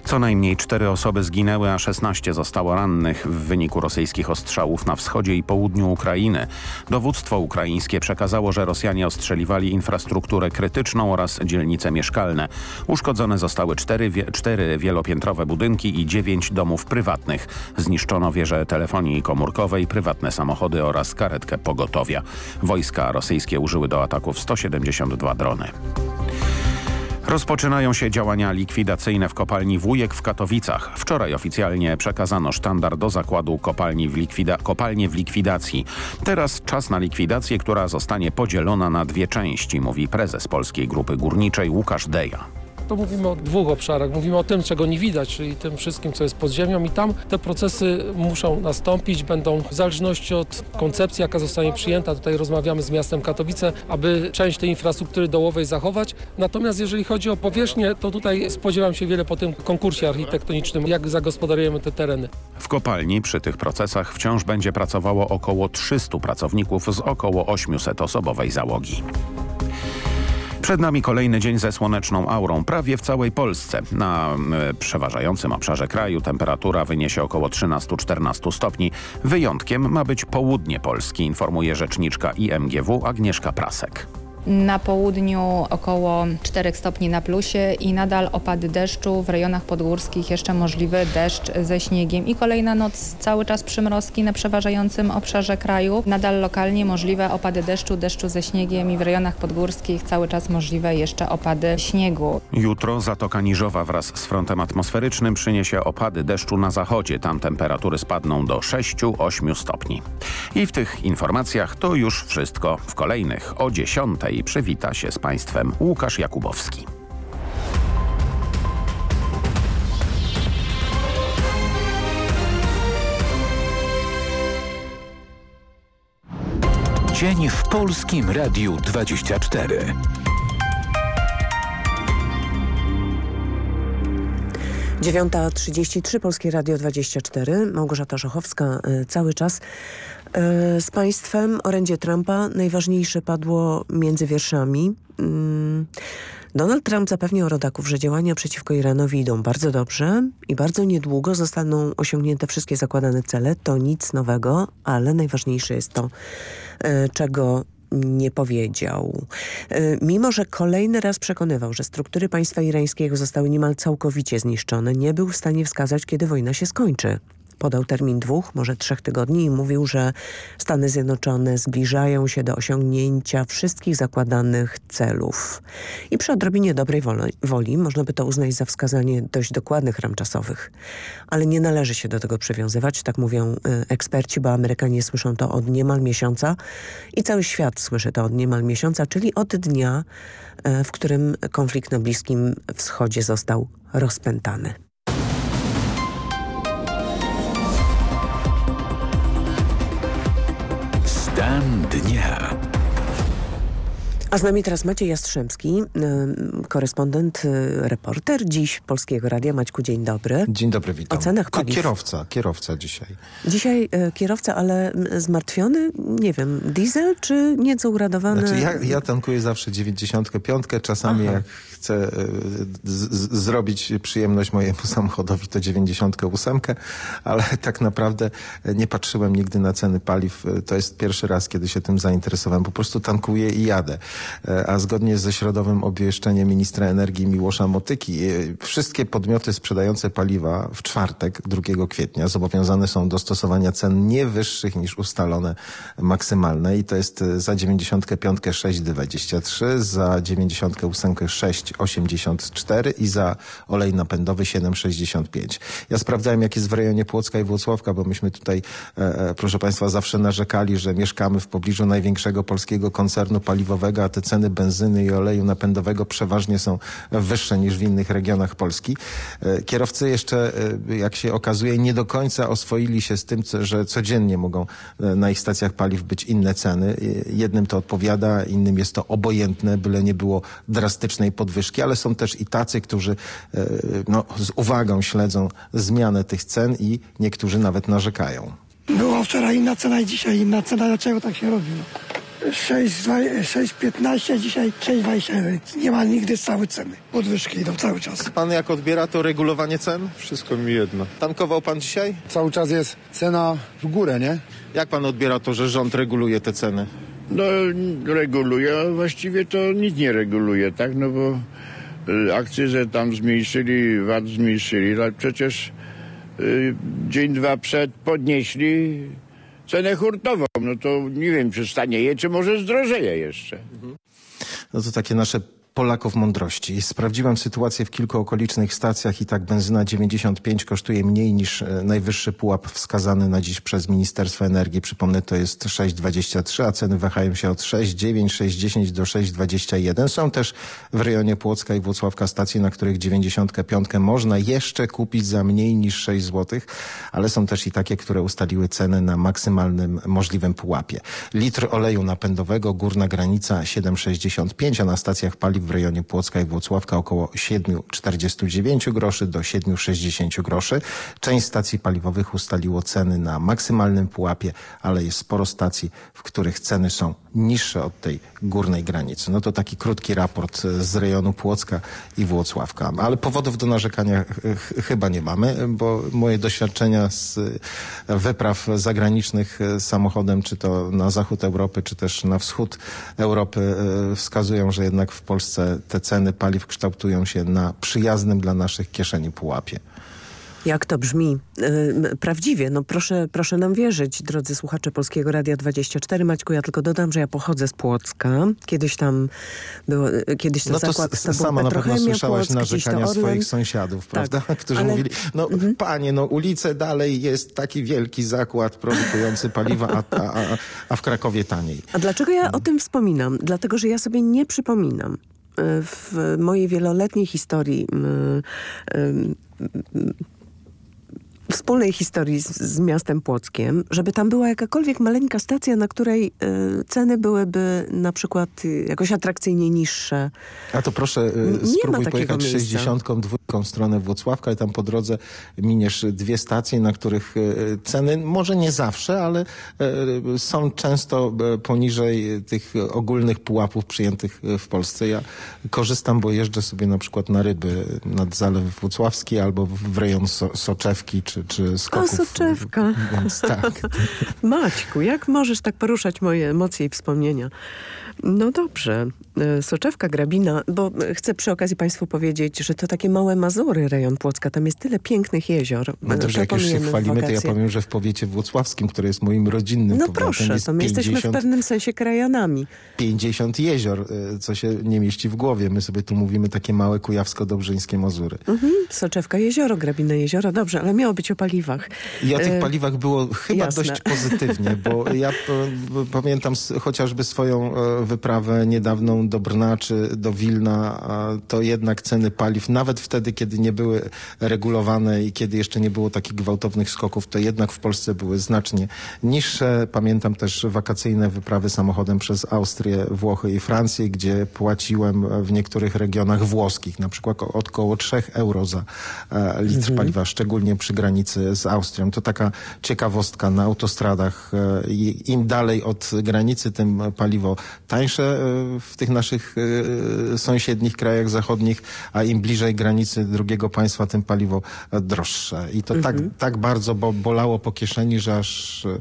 Co najmniej cztery osoby zginęły, a 16 zostało rannych w wyniku rosyjskich ostrzałów na wschodzie i południu Ukrainy. Dowództwo ukraińskie przekazało, że Rosjanie ostrzeliwali infrastrukturę krytyczną oraz dzielnice mieszkalne. Uszkodzone zostały cztery, wie, cztery wielopiętrowe budynki i dziewięć domów prywatnych. Zniszczono wieże telefonii komórkowej, prywatne samochody oraz karetkę pogotowia. Wojska rosyjskie użyły do ataków 172 drony. Rozpoczynają się działania likwidacyjne w kopalni Wujek w Katowicach. Wczoraj oficjalnie przekazano sztandar do zakładu kopalni w likwida kopalnie w likwidacji. Teraz czas na likwidację, która zostanie podzielona na dwie części, mówi prezes Polskiej Grupy Górniczej Łukasz Deja to mówimy o dwóch obszarach. Mówimy o tym, czego nie widać, czyli tym wszystkim, co jest pod ziemią i tam te procesy muszą nastąpić, będą w zależności od koncepcji, jaka zostanie przyjęta. Tutaj rozmawiamy z miastem Katowice, aby część tej infrastruktury dołowej zachować. Natomiast jeżeli chodzi o powierzchnię, to tutaj spodziewam się wiele po tym konkursie architektonicznym, jak zagospodarujemy te tereny. W kopalni przy tych procesach wciąż będzie pracowało około 300 pracowników z około 800 osobowej załogi. Przed nami kolejny dzień ze słoneczną aurą prawie w całej Polsce. Na y, przeważającym obszarze kraju temperatura wyniesie około 13-14 stopni. Wyjątkiem ma być południe Polski, informuje rzeczniczka IMGW Agnieszka Prasek. Na południu około 4 stopni na plusie i nadal opady deszczu. W rejonach podgórskich jeszcze możliwy deszcz ze śniegiem. I kolejna noc cały czas przymrozki na przeważającym obszarze kraju. Nadal lokalnie możliwe opady deszczu, deszczu ze śniegiem i w rejonach podgórskich cały czas możliwe jeszcze opady śniegu. Jutro Zatoka Niżowa wraz z frontem atmosferycznym przyniesie opady deszczu na zachodzie. Tam temperatury spadną do 6-8 stopni. I w tych informacjach to już wszystko. W kolejnych o 10 i przywita się z Państwem Łukasz Jakubowski. Dzień w Polskim Radiu 24. Dziewiąta trzydzieści trzy Polskie Radio 24. Małgorzata Szochowska y, cały czas E, z państwem. Orędzie Trumpa najważniejsze padło między wierszami. Mm, Donald Trump zapewnił rodaków, że działania przeciwko Iranowi idą bardzo dobrze i bardzo niedługo zostaną osiągnięte wszystkie zakładane cele. To nic nowego, ale najważniejsze jest to, e, czego nie powiedział. E, mimo, że kolejny raz przekonywał, że struktury państwa irańskiego zostały niemal całkowicie zniszczone, nie był w stanie wskazać, kiedy wojna się skończy podał termin dwóch, może trzech tygodni i mówił, że Stany Zjednoczone zbliżają się do osiągnięcia wszystkich zakładanych celów. I przy odrobinie dobrej woli, można by to uznać za wskazanie dość dokładnych ram czasowych. Ale nie należy się do tego przywiązywać, tak mówią y, eksperci, bo Amerykanie słyszą to od niemal miesiąca i cały świat słyszy to od niemal miesiąca, czyli od dnia, y, w którym konflikt na Bliskim Wschodzie został rozpętany. Dan dnia. A z nami teraz Maciej Jastrzębski, korespondent, y, reporter dziś Polskiego Radia. Maćku, dzień dobry. Dzień dobry, witam. O cenach paliw. Kierowca, kierowca dzisiaj. Dzisiaj e, kierowca, ale zmartwiony? Nie wiem, diesel czy nieco uradowany? Znaczy ja, ja tankuję zawsze 95, czasami Aha. jak chcę e, zrobić przyjemność mojemu samochodowi to 98, ale tak naprawdę nie patrzyłem nigdy na ceny paliw. To jest pierwszy raz, kiedy się tym zainteresowałem. Po prostu tankuję i jadę. E, a zgodnie ze środowym obwieszczeniem ministra energii Miłosza Motyki, e, wszystkie podmioty sprzedające paliwa w czwartek, 2 kwietnia, zobowiązane są do stosowania cen nie wyższych niż ustalone maksymalne i to jest e, za 95 6,23, za 98 6,84 i za olej napędowy 7,65. Ja sprawdzałem jak jest w rejonie Płocka i Włocławka, bo myśmy tutaj, e, proszę Państwa, zawsze narzekali, że mieszkamy w pobliżu największego polskiego koncernu paliwowego, te ceny benzyny i oleju napędowego przeważnie są wyższe niż w innych regionach Polski. E, Kierowcy jeszcze, e, jak się okazuje, nie do końca oswoili się z tym, że codziennie mogą e, na ich stacjach paliw być inne ceny. Jednym to odpowiada, innym jest to obojętne, byle nie było drastycznej podwyżki, ale są też i tacy, którzy no, z uwagą śledzą zmianę tych cen i niektórzy nawet narzekają. Była wczoraj inna cena i dzisiaj inna cena. Dlaczego tak się robi? No? 6,15, dzisiaj 6,20. Nie ma nigdy stałej ceny. Podwyżki idą cały czas. Pan jak odbiera to regulowanie cen? Wszystko mi jedno. Tankował pan dzisiaj? Cały czas jest cena w górę, nie? Jak pan odbiera to, że rząd reguluje te ceny? No reguluje, a właściwie to nic nie reguluje, tak? No bo y, akcyzę tam zmniejszyli, VAT zmniejszyli, ale przecież y, dzień, dwa przed podnieśli cenę hurtową. No to nie wiem, czy stanieje, czy może zdrożeje jeszcze. No to takie nasze Polaków mądrości. Sprawdziłem sytuację w kilku okolicznych stacjach i tak benzyna 95 kosztuje mniej niż e, najwyższy pułap wskazany na dziś przez Ministerstwo Energii. Przypomnę, to jest 6,23, a ceny wahają się od 6,9, 6,10 do 6,21. Są też w rejonie Płocka i Włocławka stacje, na których 95 można jeszcze kupić za mniej niż 6 zł, ale są też i takie, które ustaliły cenę na maksymalnym możliwym pułapie. Litr oleju napędowego, górna granica 7,65, a na stacjach paliw w rejonie Płocka i Włocławka około 7,49 groszy do 7,60 groszy. Część stacji paliwowych ustaliło ceny na maksymalnym pułapie, ale jest sporo stacji, w których ceny są niższe od tej górnej granicy. No to taki krótki raport z rejonu Płocka i Włocławka. Ale powodów do narzekania ch- ch- chyba nie mamy, bo moje doświadczenia z wypraw zagranicznych samochodem, czy to na zachód Europy, czy też na wschód Europy e, wskazują, że jednak w Polsce te ceny paliw kształtują się na przyjaznym dla naszych kieszeni pułapie. Jak to brzmi? Yy, prawdziwie, no proszę, proszę nam wierzyć, drodzy słuchacze Polskiego Radia 24. Maćku, ja tylko dodam, że ja pochodzę z Płocka. Kiedyś tam było, yy, kiedyś to No to zakład, to sama na pewno słyszałaś Płock, narzekania swoich sąsiadów, Tak, prawda? Którzy ale- mówili, no panie, no ulice dalej jest taki wielki zakład produkujący paliwa, a, a, a, a w Krakowie taniej. A dlaczego ja o tym wspominam? Dlatego, że ja sobie nie przypominam y, w mojej wieloletniej historii y, y, wspólnej historii z, z miastem Płockiem, żeby tam była jakakolwiek maleńka stacja, na której y, ceny byłyby na przykład y, jakoś atrakcyjnie niższe. A to proszę, y, spróbuj pojechać miejsca. 62 w stronę Włocławka i tam po drodze miniesz dwie stacje, na których y, ceny, może nie zawsze, ale y, są często y, poniżej tych ogólnych pułapów przyjętych w Polsce. Ja korzystam, bo jeżdżę sobie na przykład na ryby nad Zalew Włocławski albo w w rejon so Soczewki czy, czy O, Skoków. soczewka. Więc tak. Maćku, jak możesz tak poruszać moje emocje i wspomnienia? No dobrze. E, Soczewka, Grabina, bo e, chcę przy okazji Państwu powiedzieć, że to takie małe Mazury, rejon Płocka. Tam jest tyle pięknych jezior. No dobrze, jak już się chwalimy, to ja powiem, że w powiecie włocławskim, które jest moim rodzinnym No proszę, jest to my jesteśmy w 50 pewnym sensie krajanami. 50 jezior, y, co się nie mieści w głowie. My sobie tu mówimy takie małe kujawsko-dobrzyńskie Mazury. Mhm. Soczewka, jezioro, Grabina, jezioro. Dobrze, ale miało być o paliwach. I o tych E, paliwach było chyba jasne. dość pozytywnie, bo ja pamiętam chociażby swoją e, wyprawę niedawną do Brna czy do Wilna, to jednak ceny paliw, nawet wtedy, kiedy nie były regulowane i kiedy jeszcze nie było takich gwałtownych skoków, to jednak w Polsce były znacznie niższe. Pamiętam też wakacyjne wyprawy samochodem przez Austrię, Włochy i Francję, gdzie płaciłem w niektórych regionach włoskich, na przykład około 3 euro za e, litr Mhm. paliwa, szczególnie przy granicy z Austrią. To taka ciekawostka na autostradach. e, Im dalej od granicy, tym paliwo tańsze e, w tych naszych e, sąsiednich krajach zachodnich, a im bliżej granicy drugiego państwa, tym paliwo e, droższe. I to tak, tak bardzo bo, bolało po kieszeni, że aż e,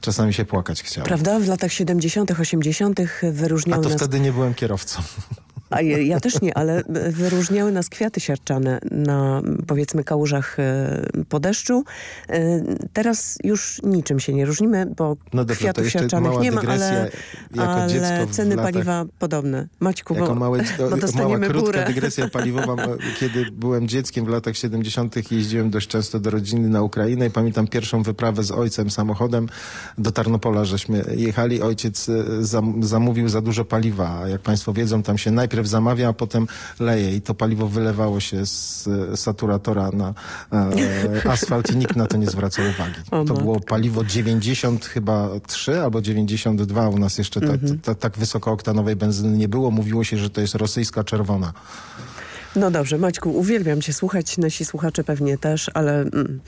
czasami się płakać chciało. Prawda? W latach 70., 80. A wyróżniał to nas wtedy nie byłem kierowcą. A ja, ja też nie, ale wyróżniały nas kwiaty siarczane na powiedzmy kałużach e, po deszczu. E, teraz już niczym się nie różnimy, bo No dobrze, kwiatów siarczanych mała nie ma, ale, ale ceny paliwa podobne. Maćku, Jako bo, małe, bo mała dostaniemy krótka dygresja paliwowa. Kiedy byłem dzieckiem w latach 70. jeździłem dość często do rodziny na Ukrainę i pamiętam pierwszą wyprawę z ojcem samochodem do Tarnopola, żeśmy jechali. Ojciec e, zam, zamówił za dużo paliwa. A jak państwo wiedzą, tam się najpierw zamawia, a potem leje i to paliwo wylewało się z saturatora na e, asfalt i nikt na to nie zwracał uwagi. O To matko. było paliwo 90 chyba 3 albo 92. U nas jeszcze Mhm. ta, tak wysokooktanowej benzyny nie było. Mówiło się, że to jest rosyjska czerwona. No dobrze, Maćku, uwielbiam cię słuchać, nasi słuchacze pewnie też, ale mm,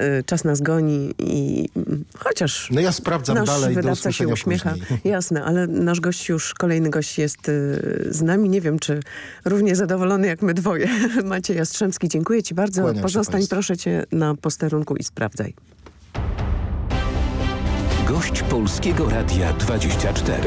y, czas nas goni i mm, chociaż No ja sprawdzam nasz dalej, wydawca się uśmiecha. później. Jasne, ale nasz gość już, kolejny gość jest y, z nami. Nie wiem, czy równie zadowolony jak my dwoje. Maciej Jastrzębski, dziękuję ci bardzo. Kłaniam Pozostań proszę cię na posterunku i sprawdzaj. Gość Polskiego Radia 24.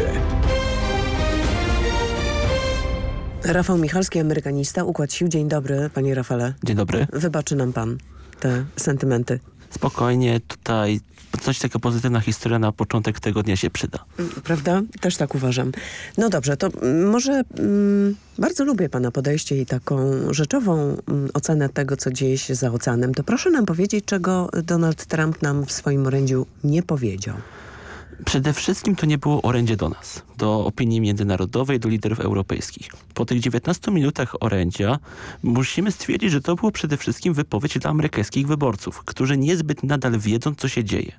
Rafał Michalski, amerykanista, Układ Sił. Dzień dobry, panie Rafale. Dzień dobry. Wybaczy nam pan te sentymenty. Spokojnie, tutaj coś taka pozytywna historia na początek tego dnia się przyda. Prawda? Też tak uważam. No dobrze, to mm, może mm, bardzo lubię pana podejście i taką rzeczową mm, ocenę tego, co dzieje się za oceanem. To proszę nam powiedzieć, czego Donald Trump nam w swoim orędziu nie powiedział. Przede wszystkim to nie było orędzie do nas, do opinii międzynarodowej, do liderów europejskich. Po tych 19 minutach orędzia musimy stwierdzić, że to było przede wszystkim wypowiedź dla amerykańskich wyborców, którzy niezbyt nadal wiedzą, co się dzieje.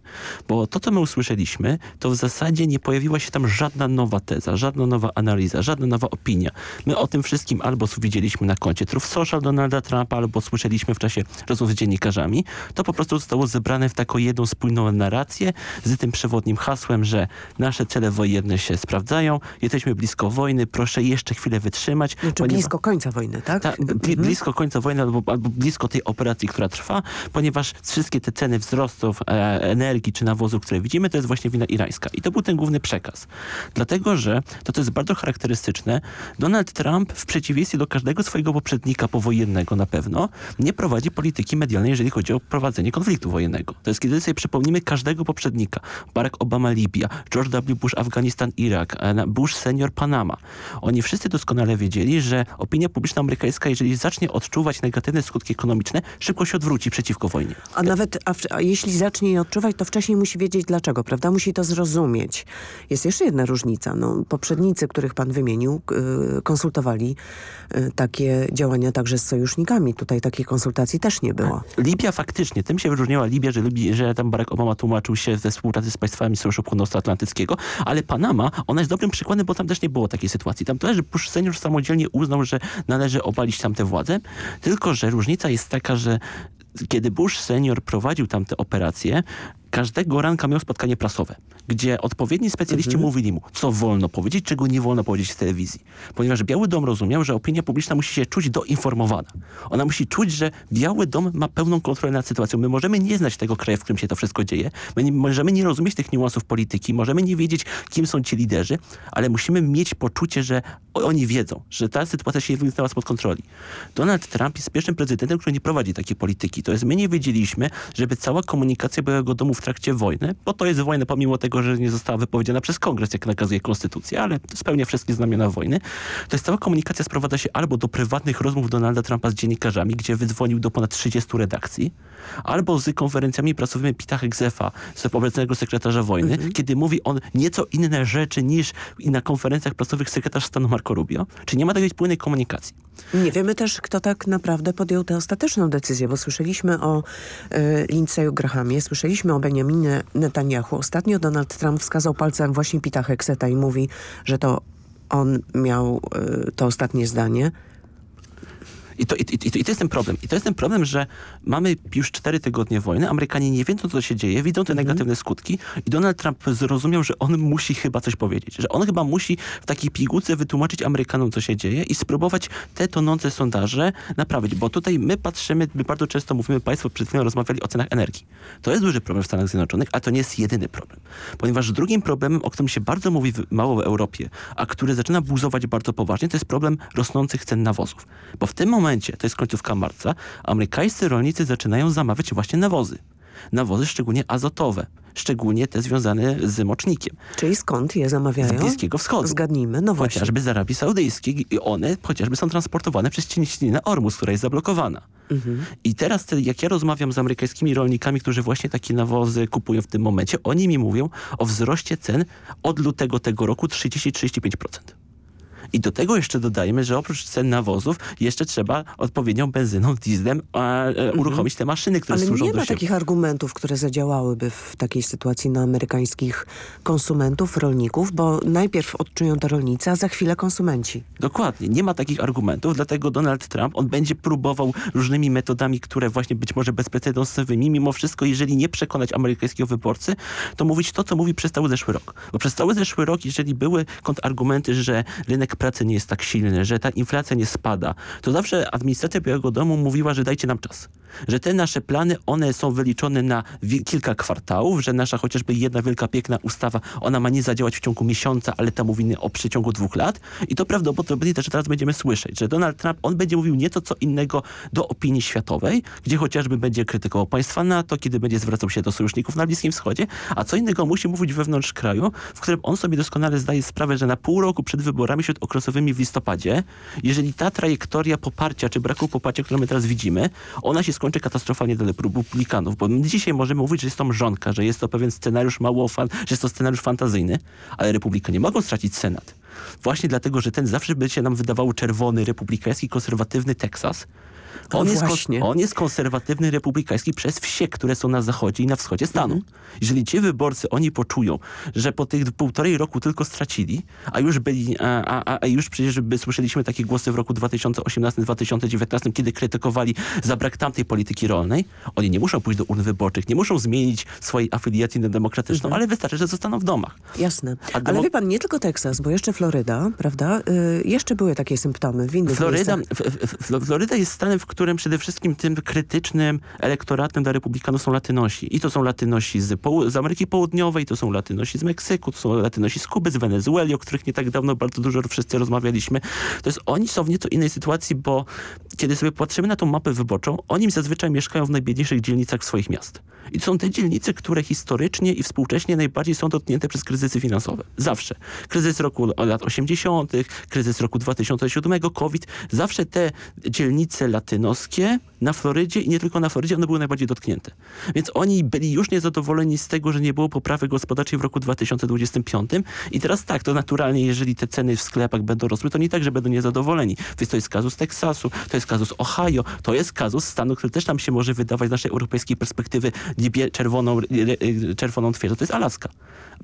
Bo to, co my usłyszeliśmy, to w zasadzie nie pojawiła się tam żadna nowa teza, żadna nowa analiza, żadna nowa opinia. My o tym wszystkim albo widzieliśmy na koncie Truth Social Donalda Trumpa, albo słyszeliśmy w czasie rozmów z dziennikarzami. To po prostu zostało zebrane w taką jedną spójną narrację z tym przewodnim hasłem, że nasze cele wojenne się sprawdzają, jesteśmy blisko wojny, proszę jeszcze chwilę wytrzymać. Znaczy ponieważ- blisko końca wojny, tak? tak, bli, blisko końca wojny albo, albo blisko tej operacji, która trwa, ponieważ wszystkie te ceny wzrostów e, energii czy nawozów, które widzimy, to jest właśnie wina irańska. I to był ten główny przekaz. Dlatego, że to, to jest bardzo charakterystyczne. Donald Trump w przeciwieństwie do każdego swojego poprzednika powojennego na pewno nie prowadzi polityki medialnej, jeżeli chodzi o prowadzenie konfliktu wojennego. To jest kiedy sobie przypomnimy każdego poprzednika. Barack Obama Libia, George W. Bush Afganistan Irak, e, Bush senior Panama. Oni wszyscy doskonale wiedzieli, że opinia publiczna amerykańska, jeżeli zacznie odczuwać negatywne skutki ekonomiczne, szybko się odwróci przeciwko wojnie. A nawet, a, a jeśli zacznie je odczuwać, to wcześniej musi wiedzieć dlaczego, prawda? Musi to zrozumieć. Jest jeszcze jedna różnica. No, poprzednicy, których pan wymienił, y, konsultowali y, takie działania także z sojusznikami. Tutaj takiej konsultacji też nie było. Libia faktycznie, tym się wyróżniała Libia, że, że tam Barack Obama tłumaczył się ze współpracy z państwami Sojuszu Północnoatlantyckiego, ale Panama, ona jest dobrym przykładem, bo tam też nie było takiej sytuacji. Tam też Bush senior samodzielnie uznał, że należy obalić tamte władze, tylko że różnica jest taka, że kiedy Bush senior prowadził tamte operacje, każdego ranka miał spotkanie prasowe, gdzie odpowiedni specjaliści mówili mu, co wolno powiedzieć, czego nie wolno powiedzieć w telewizji. Ponieważ Biały Dom rozumiał, że opinia publiczna musi się czuć doinformowana. Ona musi czuć, że Biały Dom ma pełną kontrolę nad sytuacją. My możemy nie znać tego kraju, w którym się to wszystko dzieje. My nie, możemy nie rozumieć tych niuansów polityki, możemy nie wiedzieć, kim są ci liderzy, ale musimy mieć poczucie, że oni wiedzą, że ta sytuacja się wymknęła spod kontroli. Donald Trump jest pierwszym prezydentem, który nie prowadzi takiej polityki. To jest, my nie wiedzieliśmy, żeby cała komunikacja Białego Domu w trakcie wojny, bo to jest wojna pomimo tego, że nie została wypowiedziana przez kongres, jak nakazuje konstytucja, ale spełnia wszystkie znamiona wojny. To jest cała komunikacja sprowadza się albo do prywatnych rozmów Donalda Trumpa z dziennikarzami, gdzie wydzwonił do ponad 30 redakcji, albo z konferencjami prasowymi Pita Hegzefa, z obecnego sekretarza wojny, kiedy mówi on nieco inne rzeczy niż na konferencjach prasowych sekretarz stanu Marco Rubio. Czy nie ma takiej płynnej komunikacji? Nie wiemy też, kto tak naprawdę podjął tę ostateczną decyzję, bo słyszeliśmy o y, Lindsey'u Grahamie, słyszeliśmy o Benjaminie Netanyahu. Ostatnio Donald Trump wskazał palcem właśnie Pita Hekseta i mówi, że to on miał y, to ostatnie zdanie. I to, i, i, I to jest ten problem. I to jest ten problem, że mamy już cztery tygodnie wojny, Amerykanie nie wiedzą, co się dzieje, widzą te negatywne skutki i Donald Trump zrozumiał, że on musi chyba coś powiedzieć. Że on chyba musi w takiej pigułce wytłumaczyć Amerykanom, co się dzieje i spróbować te tonące sondaże naprawić. Bo tutaj my patrzymy, my bardzo często mówimy, państwo przed chwilą rozmawiali o cenach energii. To jest duży problem w Stanach Zjednoczonych, a to nie jest jedyny problem. Ponieważ drugim problemem, o którym się bardzo mówi mało w Europie, a który zaczyna buzować bardzo poważnie, to jest problem rosnących cen nawozów. Bo w tym momencie, to jest końcówka marca, amerykańscy rolnicy zaczynają zamawiać właśnie nawozy. Nawozy szczególnie azotowe, szczególnie te związane z mocznikiem. Czyli skąd je zamawiają? Z Bliskiego Wschodu. Zgadnijmy, no właśnie. Chociażby z Arabii Saudyjskiej i one chociażby są transportowane przez cieśninę Ormus, która jest zablokowana. Mhm. I teraz, te- jak ja rozmawiam z amerykańskimi rolnikami, którzy właśnie takie nawozy kupują w tym momencie, oni mi mówią o wzroście cen od lutego tego roku 30-35%. I do tego jeszcze dodajmy, że oprócz cen nawozów jeszcze trzeba odpowiednią benzyną, dieslem a, e, uruchomić te maszyny, które Mhm. Ale służą nie do ma siebie. takich argumentów, które zadziałałyby w takiej sytuacji na amerykańskich konsumentów, rolników, bo najpierw odczują to rolnicy, a za chwilę konsumenci. Dokładnie. Nie ma takich argumentów, dlatego Donald Trump, on będzie próbował różnymi metodami, które właśnie być może bezprecedensowymi, mimo wszystko, jeżeli nie przekonać amerykańskiego wyborcy, to mówić to, co mówi przez cały zeszły rok. Bo przez cały zeszły rok, jeżeli były kontrargumenty, że rynek pracy nie jest tak silny, że ta inflacja nie spada, to zawsze administracja Białego Domu mówiła, że dajcie nam czas. Że te nasze plany, one są wyliczone na kilka kwartałów, że nasza chociażby jedna wielka, piękna ustawa, ona ma nie zadziałać w ciągu miesiąca, ale tam mówimy o przeciągu dwóch lat. I to prawdopodobnie też teraz będziemy słyszeć, że Donald Trump, on będzie mówił nieco co innego do opinii światowej, gdzie chociażby będzie krytykował państwa NATO, kiedy będzie zwracał się do sojuszników na Bliskim Wschodzie, a co innego musi mówić wewnątrz kraju, w którym on sobie doskonale zdaje sprawę, że na pół roku przed wyborami śródokresowymi w listopadzie, jeżeli ta trajektoria poparcia, czy braku poparcia, którą my teraz widzimy, ona się skończy katastrofalnie dla republikanów, bo dzisiaj możemy mówić, że jest to mrzonka, że jest to pewien scenariusz mało fan, że jest to scenariusz fantazyjny, ale republikanie mogą stracić Senat. Właśnie dlatego, że ten zawsze by się nam wydawał czerwony, republikański, konserwatywny Teksas. No On jest, on jest konserwatywny, republikański przez wsie, które są na zachodzie i na wschodzie stanu. Mhm. Jeżeli ci wyborcy, oni poczują, że po tych półtorej roku tylko stracili, a już byli, a, a, a już przecież by słyszeliśmy takie głosy w roku 2018-2019, kiedy krytykowali za brak tamtej polityki rolnej, oni nie muszą pójść do urn wyborczych, nie muszą zmienić swojej afiliacji na demokratyczną, Mhm. ale wystarczy, że zostaną w domach. Jasne. Ale wie pan, nie tylko Teksas, bo jeszcze Floryda, prawda? Y, jeszcze były takie symptomy w innych Floryda, Floryda jest stanem, w którym przede wszystkim tym krytycznym elektoratem dla republikanów są latynosi. I to są latynosi z, z Ameryki Południowej, to są latynosi z Meksyku, to są latynosi z Kuby, z Wenezueli, o których nie tak dawno bardzo dużo wszyscy rozmawialiśmy. To jest, oni są w nieco innej sytuacji, bo kiedy sobie patrzymy na tą mapę wyborczą, oni zazwyczaj mieszkają w najbiedniejszych dzielnicach swoich miast. I to są te dzielnice, które historycznie i współcześnie najbardziej są dotknięte przez kryzysy finansowe. Zawsze. Kryzys roku lat 80., kryzys roku 2007, COVID. Zawsze te dzielnice latynoskie na Florydzie i nie tylko na Florydzie, one były najbardziej dotknięte. Więc oni byli już niezadowoleni z tego, że nie było poprawy gospodarczej w roku 2025. I teraz tak, to naturalnie, jeżeli te ceny w sklepach będą rosły, to nie tak, że będą niezadowoleni. Więc to jest kazus Teksasu, to jest kazus Ohio, to jest kazus stanu, który też nam się może wydawać z naszej europejskiej perspektywy czerwoną, e, e, czerwoną twierdzą. To jest Alaska.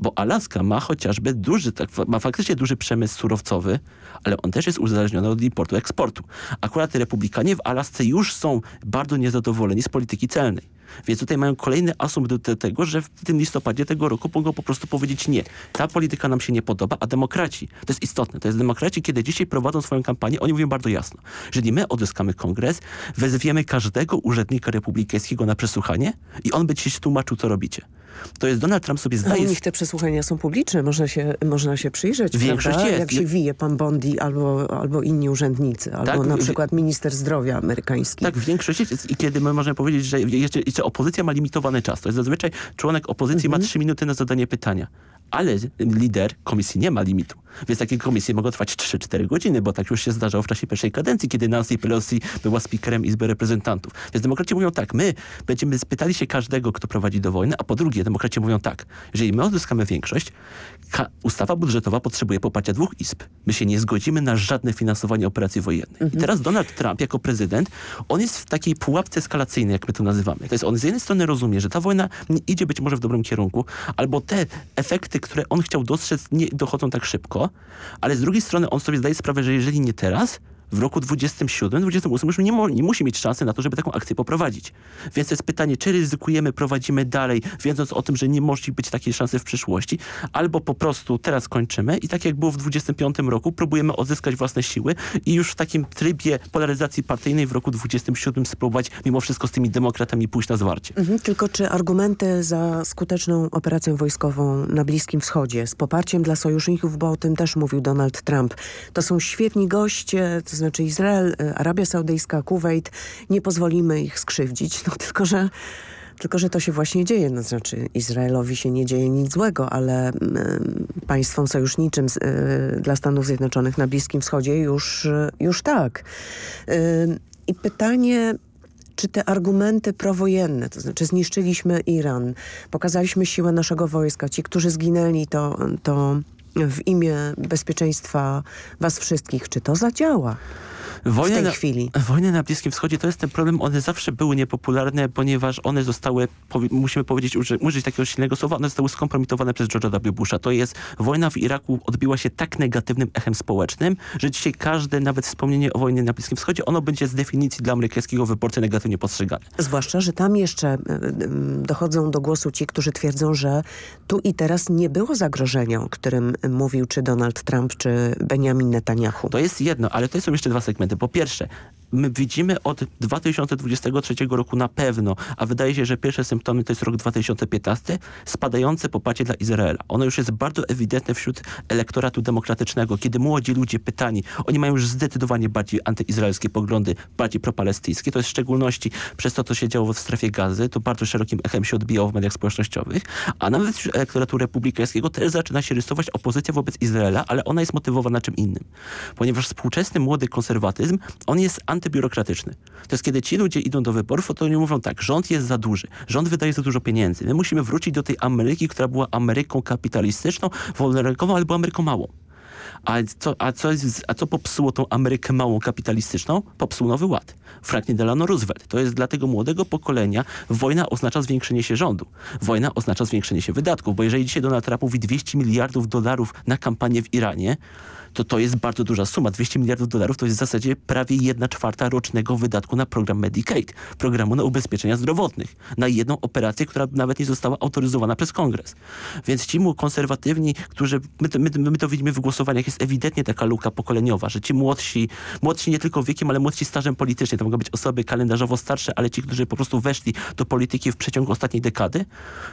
Bo Alaska ma chociażby duży, tak, ma faktycznie duży przemysł surowcowy, ale on też jest uzależniony od importu, eksportu. Akurat republikanie w Alasce już są bardzo niezadowoleni z polityki celnej. Więc tutaj mają kolejny asumpt do tego, że w tym listopadzie tego roku mogą po prostu powiedzieć nie. Ta polityka nam się nie podoba, a demokraci, to jest istotne, to jest demokraci, kiedy dzisiaj prowadzą swoją kampanię, oni mówią bardzo jasno. Jeżeli my odzyskamy kongres, wezwiemy każdego urzędnika republikańskiego na przesłuchanie i on będzie się tłumaczył, co robicie. To jest Donald Trump sobie A u zdaje... nich te przesłuchania są publiczne, można się, można się przyjrzeć, Większość prawda? jest. Jak się wije pan Bondi albo, albo inni urzędnicy, albo Tak, na przykład minister zdrowia amerykański. Tak, w większości jest, i kiedy my możemy powiedzieć, że jeszcze, jeszcze opozycja ma limitowany czas. To jest zazwyczaj członek opozycji Mhm. ma trzy minuty na zadanie pytania. Ale lider komisji nie ma limitu. Więc takie komisje mogą trwać 3-4 godziny, bo tak już się zdarzało w czasie pierwszej kadencji, kiedy Nancy Pelosi była speakerem Izby Reprezentantów. Więc demokraci mówią tak, my będziemy spytali się każdego, kto prowadzi do wojny, a po drugie demokraci mówią tak, jeżeli my odzyskamy większość, ustawa budżetowa potrzebuje poparcia dwóch izb. My się nie zgodzimy na żadne finansowanie operacji wojennych. I teraz Donald Trump jako prezydent, on jest w takiej pułapce eskalacyjnej, jak my to nazywamy. To jest on z jednej strony rozumie, że ta wojna idzie być może w dobrym kierunku, albo te efekty, które on chciał dostrzec, nie dochodzą tak szybko, ale z drugiej strony on sobie zdaje sprawę, że jeżeli nie teraz, W roku 27, 28 już nie, nie musi mieć szansy na to, żeby taką akcję poprowadzić. Więc jest pytanie, czy ryzykujemy, prowadzimy dalej, wiedząc o tym, że nie może być takiej szansy w przyszłości, albo po prostu teraz kończymy i tak jak było w 25 roku, próbujemy odzyskać własne siły i już w takim trybie polaryzacji partyjnej w roku 27 spróbować mimo wszystko z tymi demokratami pójść na zwarcie. Mhm, tylko czy argumenty za skuteczną operacją wojskową na Bliskim Wschodzie z poparciem dla sojuszników, bo o tym też mówił Donald Trump, to są świetni goście, to znaczy Izrael, y, Arabia Saudyjska, Kuwait, nie pozwolimy ich skrzywdzić, no tylko że tylko, że to się właśnie dzieje. No, znaczy Izraelowi się nie dzieje nic złego, ale y, państwom sojuszniczym y, dla Stanów Zjednoczonych na Bliskim Wschodzie już, y, już tak. I pytanie czy te argumenty prowojenne, to znaczy zniszczyliśmy Iran, pokazaliśmy siłę naszego wojska, ci, którzy zginęli, to, to w imię bezpieczeństwa was wszystkich, czy to zadziała? Wojny w tej na, chwili. Wojny na Bliskim Wschodzie to jest ten problem. One zawsze były niepopularne, ponieważ one zostały, musimy powiedzieć, użyć, użyć takiego silnego słowa, one zostały skompromitowane przez George'a W. Busha. To jest, wojna w Iraku odbiła się tak negatywnym echem społecznym, że dzisiaj każde nawet wspomnienie o wojnie na Bliskim Wschodzie, ono będzie z definicji dla amerykańskiego wyborcy negatywnie postrzegane. Zwłaszcza, że tam jeszcze e, dochodzą do głosu ci, którzy twierdzą, że tu i teraz nie było zagrożenia, o którym mówił czy Donald Trump, czy Benjamin Netanyahu. To jest jedno, ale to są jeszcze dwa segmenty. Po pierwsze, my widzimy od 2023 roku na pewno, a wydaje się, że pierwsze symptomy to jest rok 2015, spadające poparcie dla Izraela. Ono już jest bardzo ewidentne wśród elektoratu demokratycznego, kiedy młodzi ludzie pytani, oni mają już zdecydowanie bardziej antyizraelskie poglądy, bardziej propalestyjskie. To jest w szczególności przez to, co się działo w strefie gazy, to bardzo szerokim echem się odbijało w mediach społecznościowych, a nawet wśród elektoratu republikańskiego też zaczyna się rysować opozycja wobec Izraela, ale ona jest motywowana czym innym. Ponieważ współczesny młody konserwatyzm, on jest antybiurokratyczny. To jest kiedy ci ludzie idą do wyborów, to oni mówią tak, rząd jest za duży, rząd wydaje za dużo pieniędzy. My musimy wrócić do tej Ameryki, która była Ameryką kapitalistyczną, wolnorynkową, ale była Ameryką małą. A co, a, co a co popsuło tą Amerykę małą kapitalistyczną? Popsuł Nowy Ład. Franklin Delano Roosevelt. To jest dla tego młodego pokolenia wojna oznacza zwiększenie się rządu. Wojna oznacza zwiększenie się wydatków, bo jeżeli dzisiaj Donald Trump mówi 200 miliardów dolarów na kampanię w Iranie, to to jest bardzo duża suma. 200 miliardów dolarów to jest w zasadzie prawie 1 czwarta rocznego wydatku na program Medicaid, programu na ubezpieczenia zdrowotnych, na jedną operację, która nawet nie została autoryzowana przez kongres. Więc ci mu konserwatywni, którzy, my my, my to widzimy w głosowaniach, jest ewidentnie taka luka pokoleniowa, że ci młodsi, młodsi nie tylko wiekiem, ale młodsi stażem politycznym, to mogą być osoby kalendarzowo starsze, ale ci, którzy po prostu weszli do polityki w przeciągu ostatniej dekady,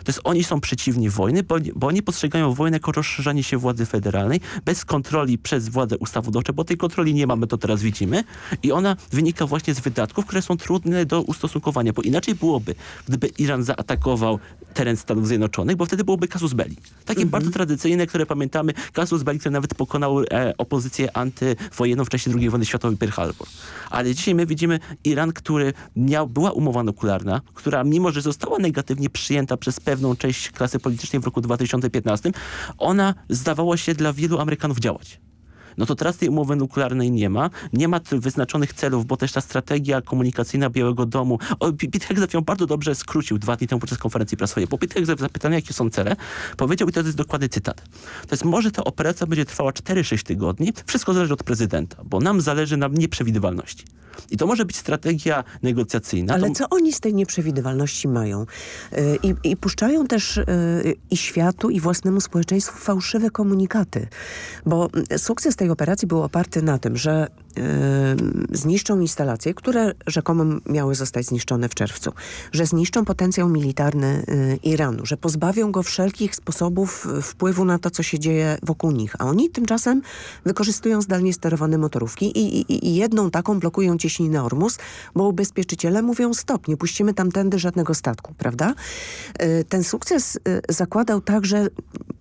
to jest oni są przeciwni wojny, bo, bo oni postrzegają wojnę jako rozszerzanie się władzy federalnej bez kontroli przez władze ustawodawcze, bo tej kontroli nie mamy, to teraz widzimy. I ona wynika właśnie z wydatków, które są trudne do ustosunkowania, bo inaczej byłoby, gdyby Iran zaatakował teren Stanów Zjednoczonych, bo wtedy byłoby kasus belli. Takie mhm. bardzo tradycyjne, które pamiętamy, kasus belli, który nawet pokonał e, opozycję antywojenną w czasie II wojny światowej Pearl Harbor. Ale dzisiaj my widzimy Iran, który miał, była umowa nuklearna, która mimo, że została negatywnie przyjęta przez pewną część klasy politycznej w roku 2015, ona zdawała się dla wielu Amerykanów działać no to teraz tej umowy nuklearnej nie ma. Nie ma wyznaczonych celów, bo też ta strategia komunikacyjna Białego Domu... O, Pete ją bardzo dobrze skrócił dwa dni temu podczas konferencji prasowej. Po Pete zapytany, jakie są cele, powiedział, i to jest dokładny cytat. To jest, może ta operacja będzie trwała 4-6 tygodni. Wszystko zależy od prezydenta, bo nam zależy na nieprzewidywalności. I to może być strategia negocjacyjna. Ale to... co oni z tej nieprzewidywalności mają? Y, I, i puszczają też y, i światu, i własnemu społeczeństwu fałszywe komunikaty. Bo y, sukces tej operacji był oparty na tym, że zniszczą instalacje, które rzekomo miały zostać zniszczone w czerwcu, że zniszczą potencjał militarny Iranu, że pozbawią go wszelkich sposobów wpływu na to, co się dzieje wokół nich. A oni tymczasem wykorzystują zdalnie sterowane motorówki i, i, i jedną taką blokują cieśninę Ormus, bo ubezpieczyciele mówią stop, nie puścimy tamtędy żadnego statku, prawda? Y, ten sukces y, zakładał także,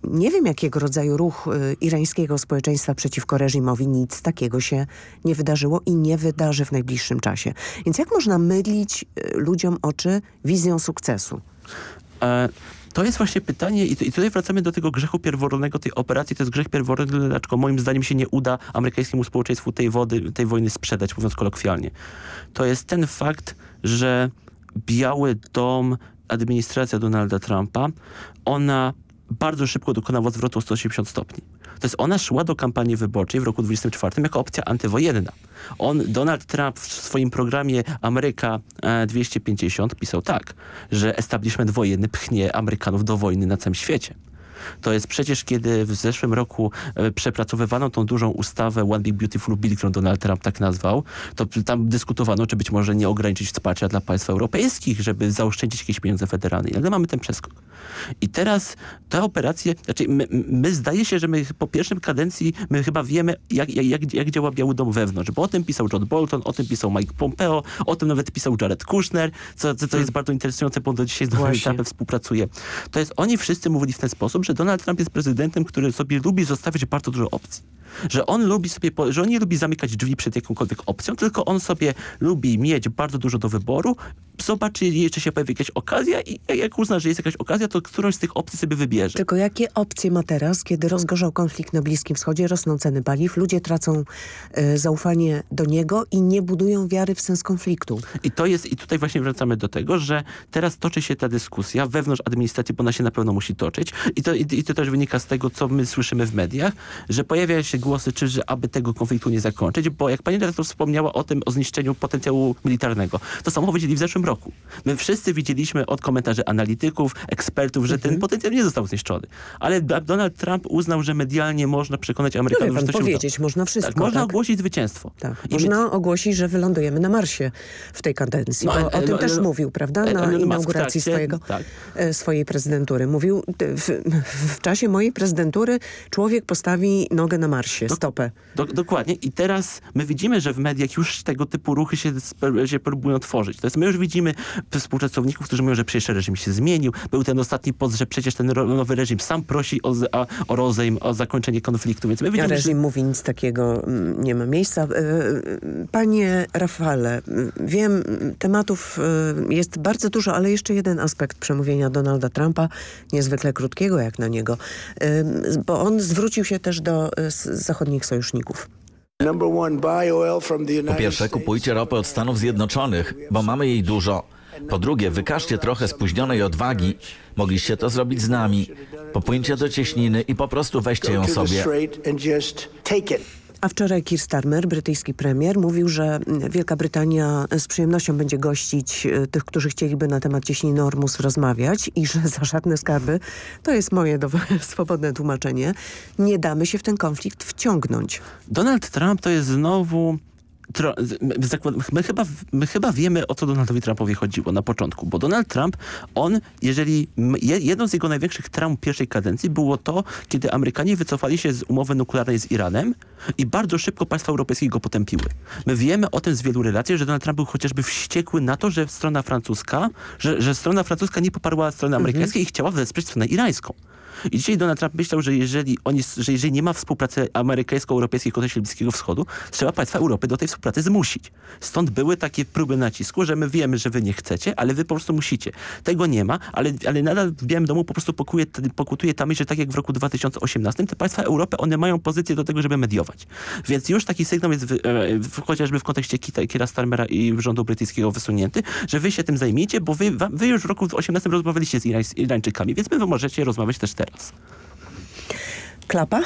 nie wiem jakiego rodzaju ruch y, irańskiego społeczeństwa przeciwko reżimowi, nic takiego się nie wydarzyło i nie wydarzy w najbliższym czasie. Więc jak można mydlić ludziom oczy wizją sukcesu? E to jest właśnie pytanie i, tutaj wracamy do tego grzechu pierworodnego tej operacji. To jest grzech pierworodny, dlaczego moim zdaniem się nie uda amerykańskiemu społeczeństwu tej, wody, tej wojny sprzedać, mówiąc kolokwialnie. To jest ten fakt, że Biały Dom, administracja Donalda Trumpa, ona bardzo szybko dokonała zwrotu o 180 stopni. To jest ona szła do kampanii wyborczej w roku 24 jako opcja antywojenna. On, Donald Trump w swoim programie Ameryka 250 pisał tak, że establishment wojenny pchnie Amerykanów do wojny na całym świecie. To jest przecież, kiedy w zeszłym roku e, przepracowywano tą dużą ustawę One Big Beautiful Bill, którą Donald Trump tak nazwał, to tam dyskutowano, czy być może nie ograniczyć wsparcia dla państw europejskich, żeby zaoszczędzić jakieś pieniądze federalne. I nagle mamy ten przeskok. I teraz te operacje, znaczy my, my, zdaje się, że my po pierwszym kadencji my chyba wiemy, jak, jak, jak działa Biały Dom wewnątrz, bo o tym pisał John Bolton, o tym pisał Mike Pompeo, o tym nawet pisał Jared Kushner, co, co, co jest bardzo interesujące, bo on do dzisiaj z Donald Trumpem współpracuje. To jest, oni wszyscy mówili w ten sposób, że Donald Trump jest prezydentem, który sobie lubi zostawić bardzo dużo opcji. Że on lubi sobie, że on nie lubi zamykać drzwi przed jakąkolwiek opcją, tylko on sobie lubi mieć bardzo dużo do wyboru, zobaczy, czy się pojawi jakaś okazja i jak uzna, że jest jakaś okazja, to którąś z tych opcji sobie wybierze. Tylko jakie opcje ma teraz, kiedy rozgorzał konflikt na Bliskim Wschodzie, rosną ceny paliw, ludzie tracą e, zaufanie do niego i nie budują wiary w sens konfliktu. I to jest, i tutaj właśnie wracamy do tego, że teraz toczy się ta dyskusja wewnątrz administracji, bo ona się na pewno musi toczyć i to, i, i to też wynika z tego, co my słyszymy w mediach, że pojawia się głosy, czy że aby tego konfliktu nie zakończyć, bo jak pani redaktor wspomniała o tym, o zniszczeniu potencjału militarnego, to samo powiedzieli w zeszłym roku. My wszyscy widzieliśmy od komentarzy analityków, ekspertów, że ten mhm. potencjał nie został zniszczony. Ale Donald Trump uznał, że medialnie można przekonać Amerykanów, no, że to powiedzieć, uda. można wszystko. Tak, można tak? ogłosić zwycięstwo. Tak. Można my... ogłosić, że wylądujemy na Marsie w tej kadencji. No, o, o tym też mówił, prawda? Na inauguracji swojego, tak. E, swojej prezydentury. Mówił, w, w, czasie mojej prezydentury człowiek postawi nogę na Marsie, do, stopę. Do, dokładnie. I teraz my widzimy, że w mediach już tego typu ruchy się, się próbują tworzyć. To jest, my już widzimy współpracowników, którzy mówią, że przecież reżim się zmienił. Był ten ostatni post, że przecież ten nowy reżim sam prosi o, o, o rozejm, o zakończenie konfliktu. Więc my widzimy, reżim że... mówi nic takiego, mm, nie ma miejsca. E, panie Rafale, wiem, tematów e, jest bardzo dużo, ale jeszcze jeden aspekt przemówienia Donalda Trumpa, niezwykle krótkiego jak na niego, e, bo on zwrócił się też do zachodnich sojuszników. Po pierwsze, kupujcie ropę od Stanów Zjednoczonych, bo mamy jej dużo. Po drugie, wykażcie trochę spóźnionej odwagi. Mogliście to zrobić z nami. Popłyńcie do cieśniny i po prostu weźcie ją sobie. A wczoraj Keir Starmer, brytyjski premier, mówił, że Wielka Brytania z przyjemnością będzie gościć e, tych, którzy chcieliby na temat cieśniny Ormus rozmawiać i że za żadne skarby, to jest moje swobodne tłumaczenie, nie damy się w ten konflikt wciągnąć. Donald Trump to jest znowu my chyba, my chyba wiemy, o co Donaldowi Trumpowi chodziło na początku, bo Donald Trump, on, jeżeli jedną z jego największych traum pierwszej kadencji było to, kiedy Amerykanie wycofali się z umowy nuklearnej z Iranem i bardzo szybko państwa europejskie go potępiły. My wiemy o tym z wielu relacji, że Donald Trump był chociażby wściekły na to, że strona francuska, że, że strona francuska nie poparła strony mhm. amerykańskiej mhm. i chciała wesprzeć stronę irańską. I dzisiaj Donald Trump myślał, że jeżeli, oni, że jeżeli nie ma współpracy amerykańsko-europejskiej w kontekście Bliskiego Wschodu, trzeba państwa Europy do tej współpracy zmusić. Stąd były takie próby nacisku, że my wiemy, że wy nie chcecie, ale wy po prostu musicie. Tego nie ma, ale, ale nadal w Białym Domu po prostu pokuje, pokutuje ta myśl, że tak jak w roku 2018, te państwa Europy, one mają pozycję do tego, żeby mediować. Więc już taki sygnał jest w, w, chociażby w kontekście Kita, Kira Starmera i rządu brytyjskiego wysunięty, że wy się tym zajmiecie, bo wy, wy już w roku 2018 rozmawialiście z Irańczykami, więc wy możecie rozmawiać też teraz. Klapper?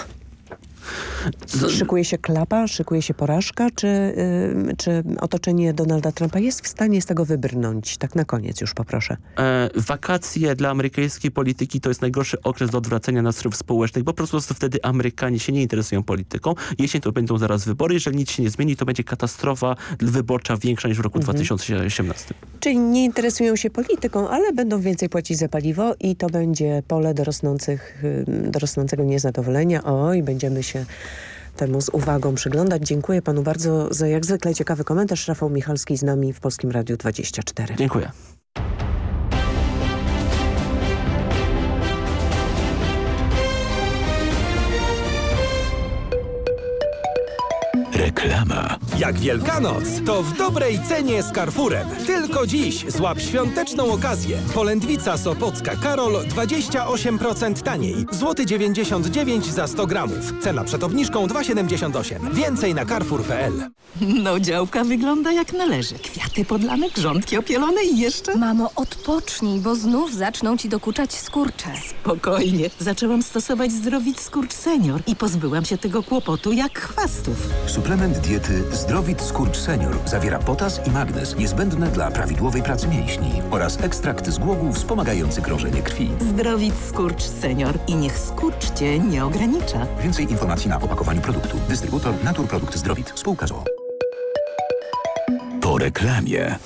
Klapa? Szykuje się klapa, szykuje się porażka, czy, yy, czy otoczenie Donalda Trumpa jest w stanie z tego wybrnąć? Tak na koniec już poproszę. E, wakacje dla amerykańskiej polityki to jest najgorszy okres do odwracania nastrojów społecznych, bo po prostu wtedy Amerykanie się nie interesują polityką. Jeśli to będą zaraz wybory, jeżeli nic się nie zmieni, to będzie katastrofa wyborcza większa niż w roku mhm. 2018. Czyli nie interesują się polityką, ale będą więcej płacić za paliwo i to będzie pole do, rosnących, do rosnącego niezadowolenia. Oj, będziemy się temu z uwagą przyglądać. Dziękuję panu bardzo za jak zwykle ciekawy komentarz. Rafał Michalski z nami w Polskim Radiu 24. Dziękuję. Reklama. Jak Wielkanoc, to w dobrej cenie z Carrefourem. Tylko dziś złap świąteczną okazję. Polędwica Sopocka Karol 28% taniej. Złoty 99 za 100 gramów. Cena przed obniżką 2,78. Więcej na carrefour.pl. No działka wygląda jak należy. Kwiaty podlane, grządki opielone i jeszcze... Mamo, odpocznij, bo znów zaczną ci dokuczać skurcze. Spokojnie. Zaczęłam stosować Zdrowit Skurcz Senior i pozbyłam się tego kłopotu jak chwastów. Suplement diety Zdrowit Skurcz Senior zawiera potas i magnez niezbędne dla prawidłowej pracy mięśni oraz ekstrakt z głogu wspomagający krążenie krwi. Zdrowit Skurcz Senior i niech skurcz cię nie ogranicza. Więcej informacji na opakowaniu produktu. Dystrybutor Naturprodukt Zdrowit. Spółka ZOO. Po reklamie.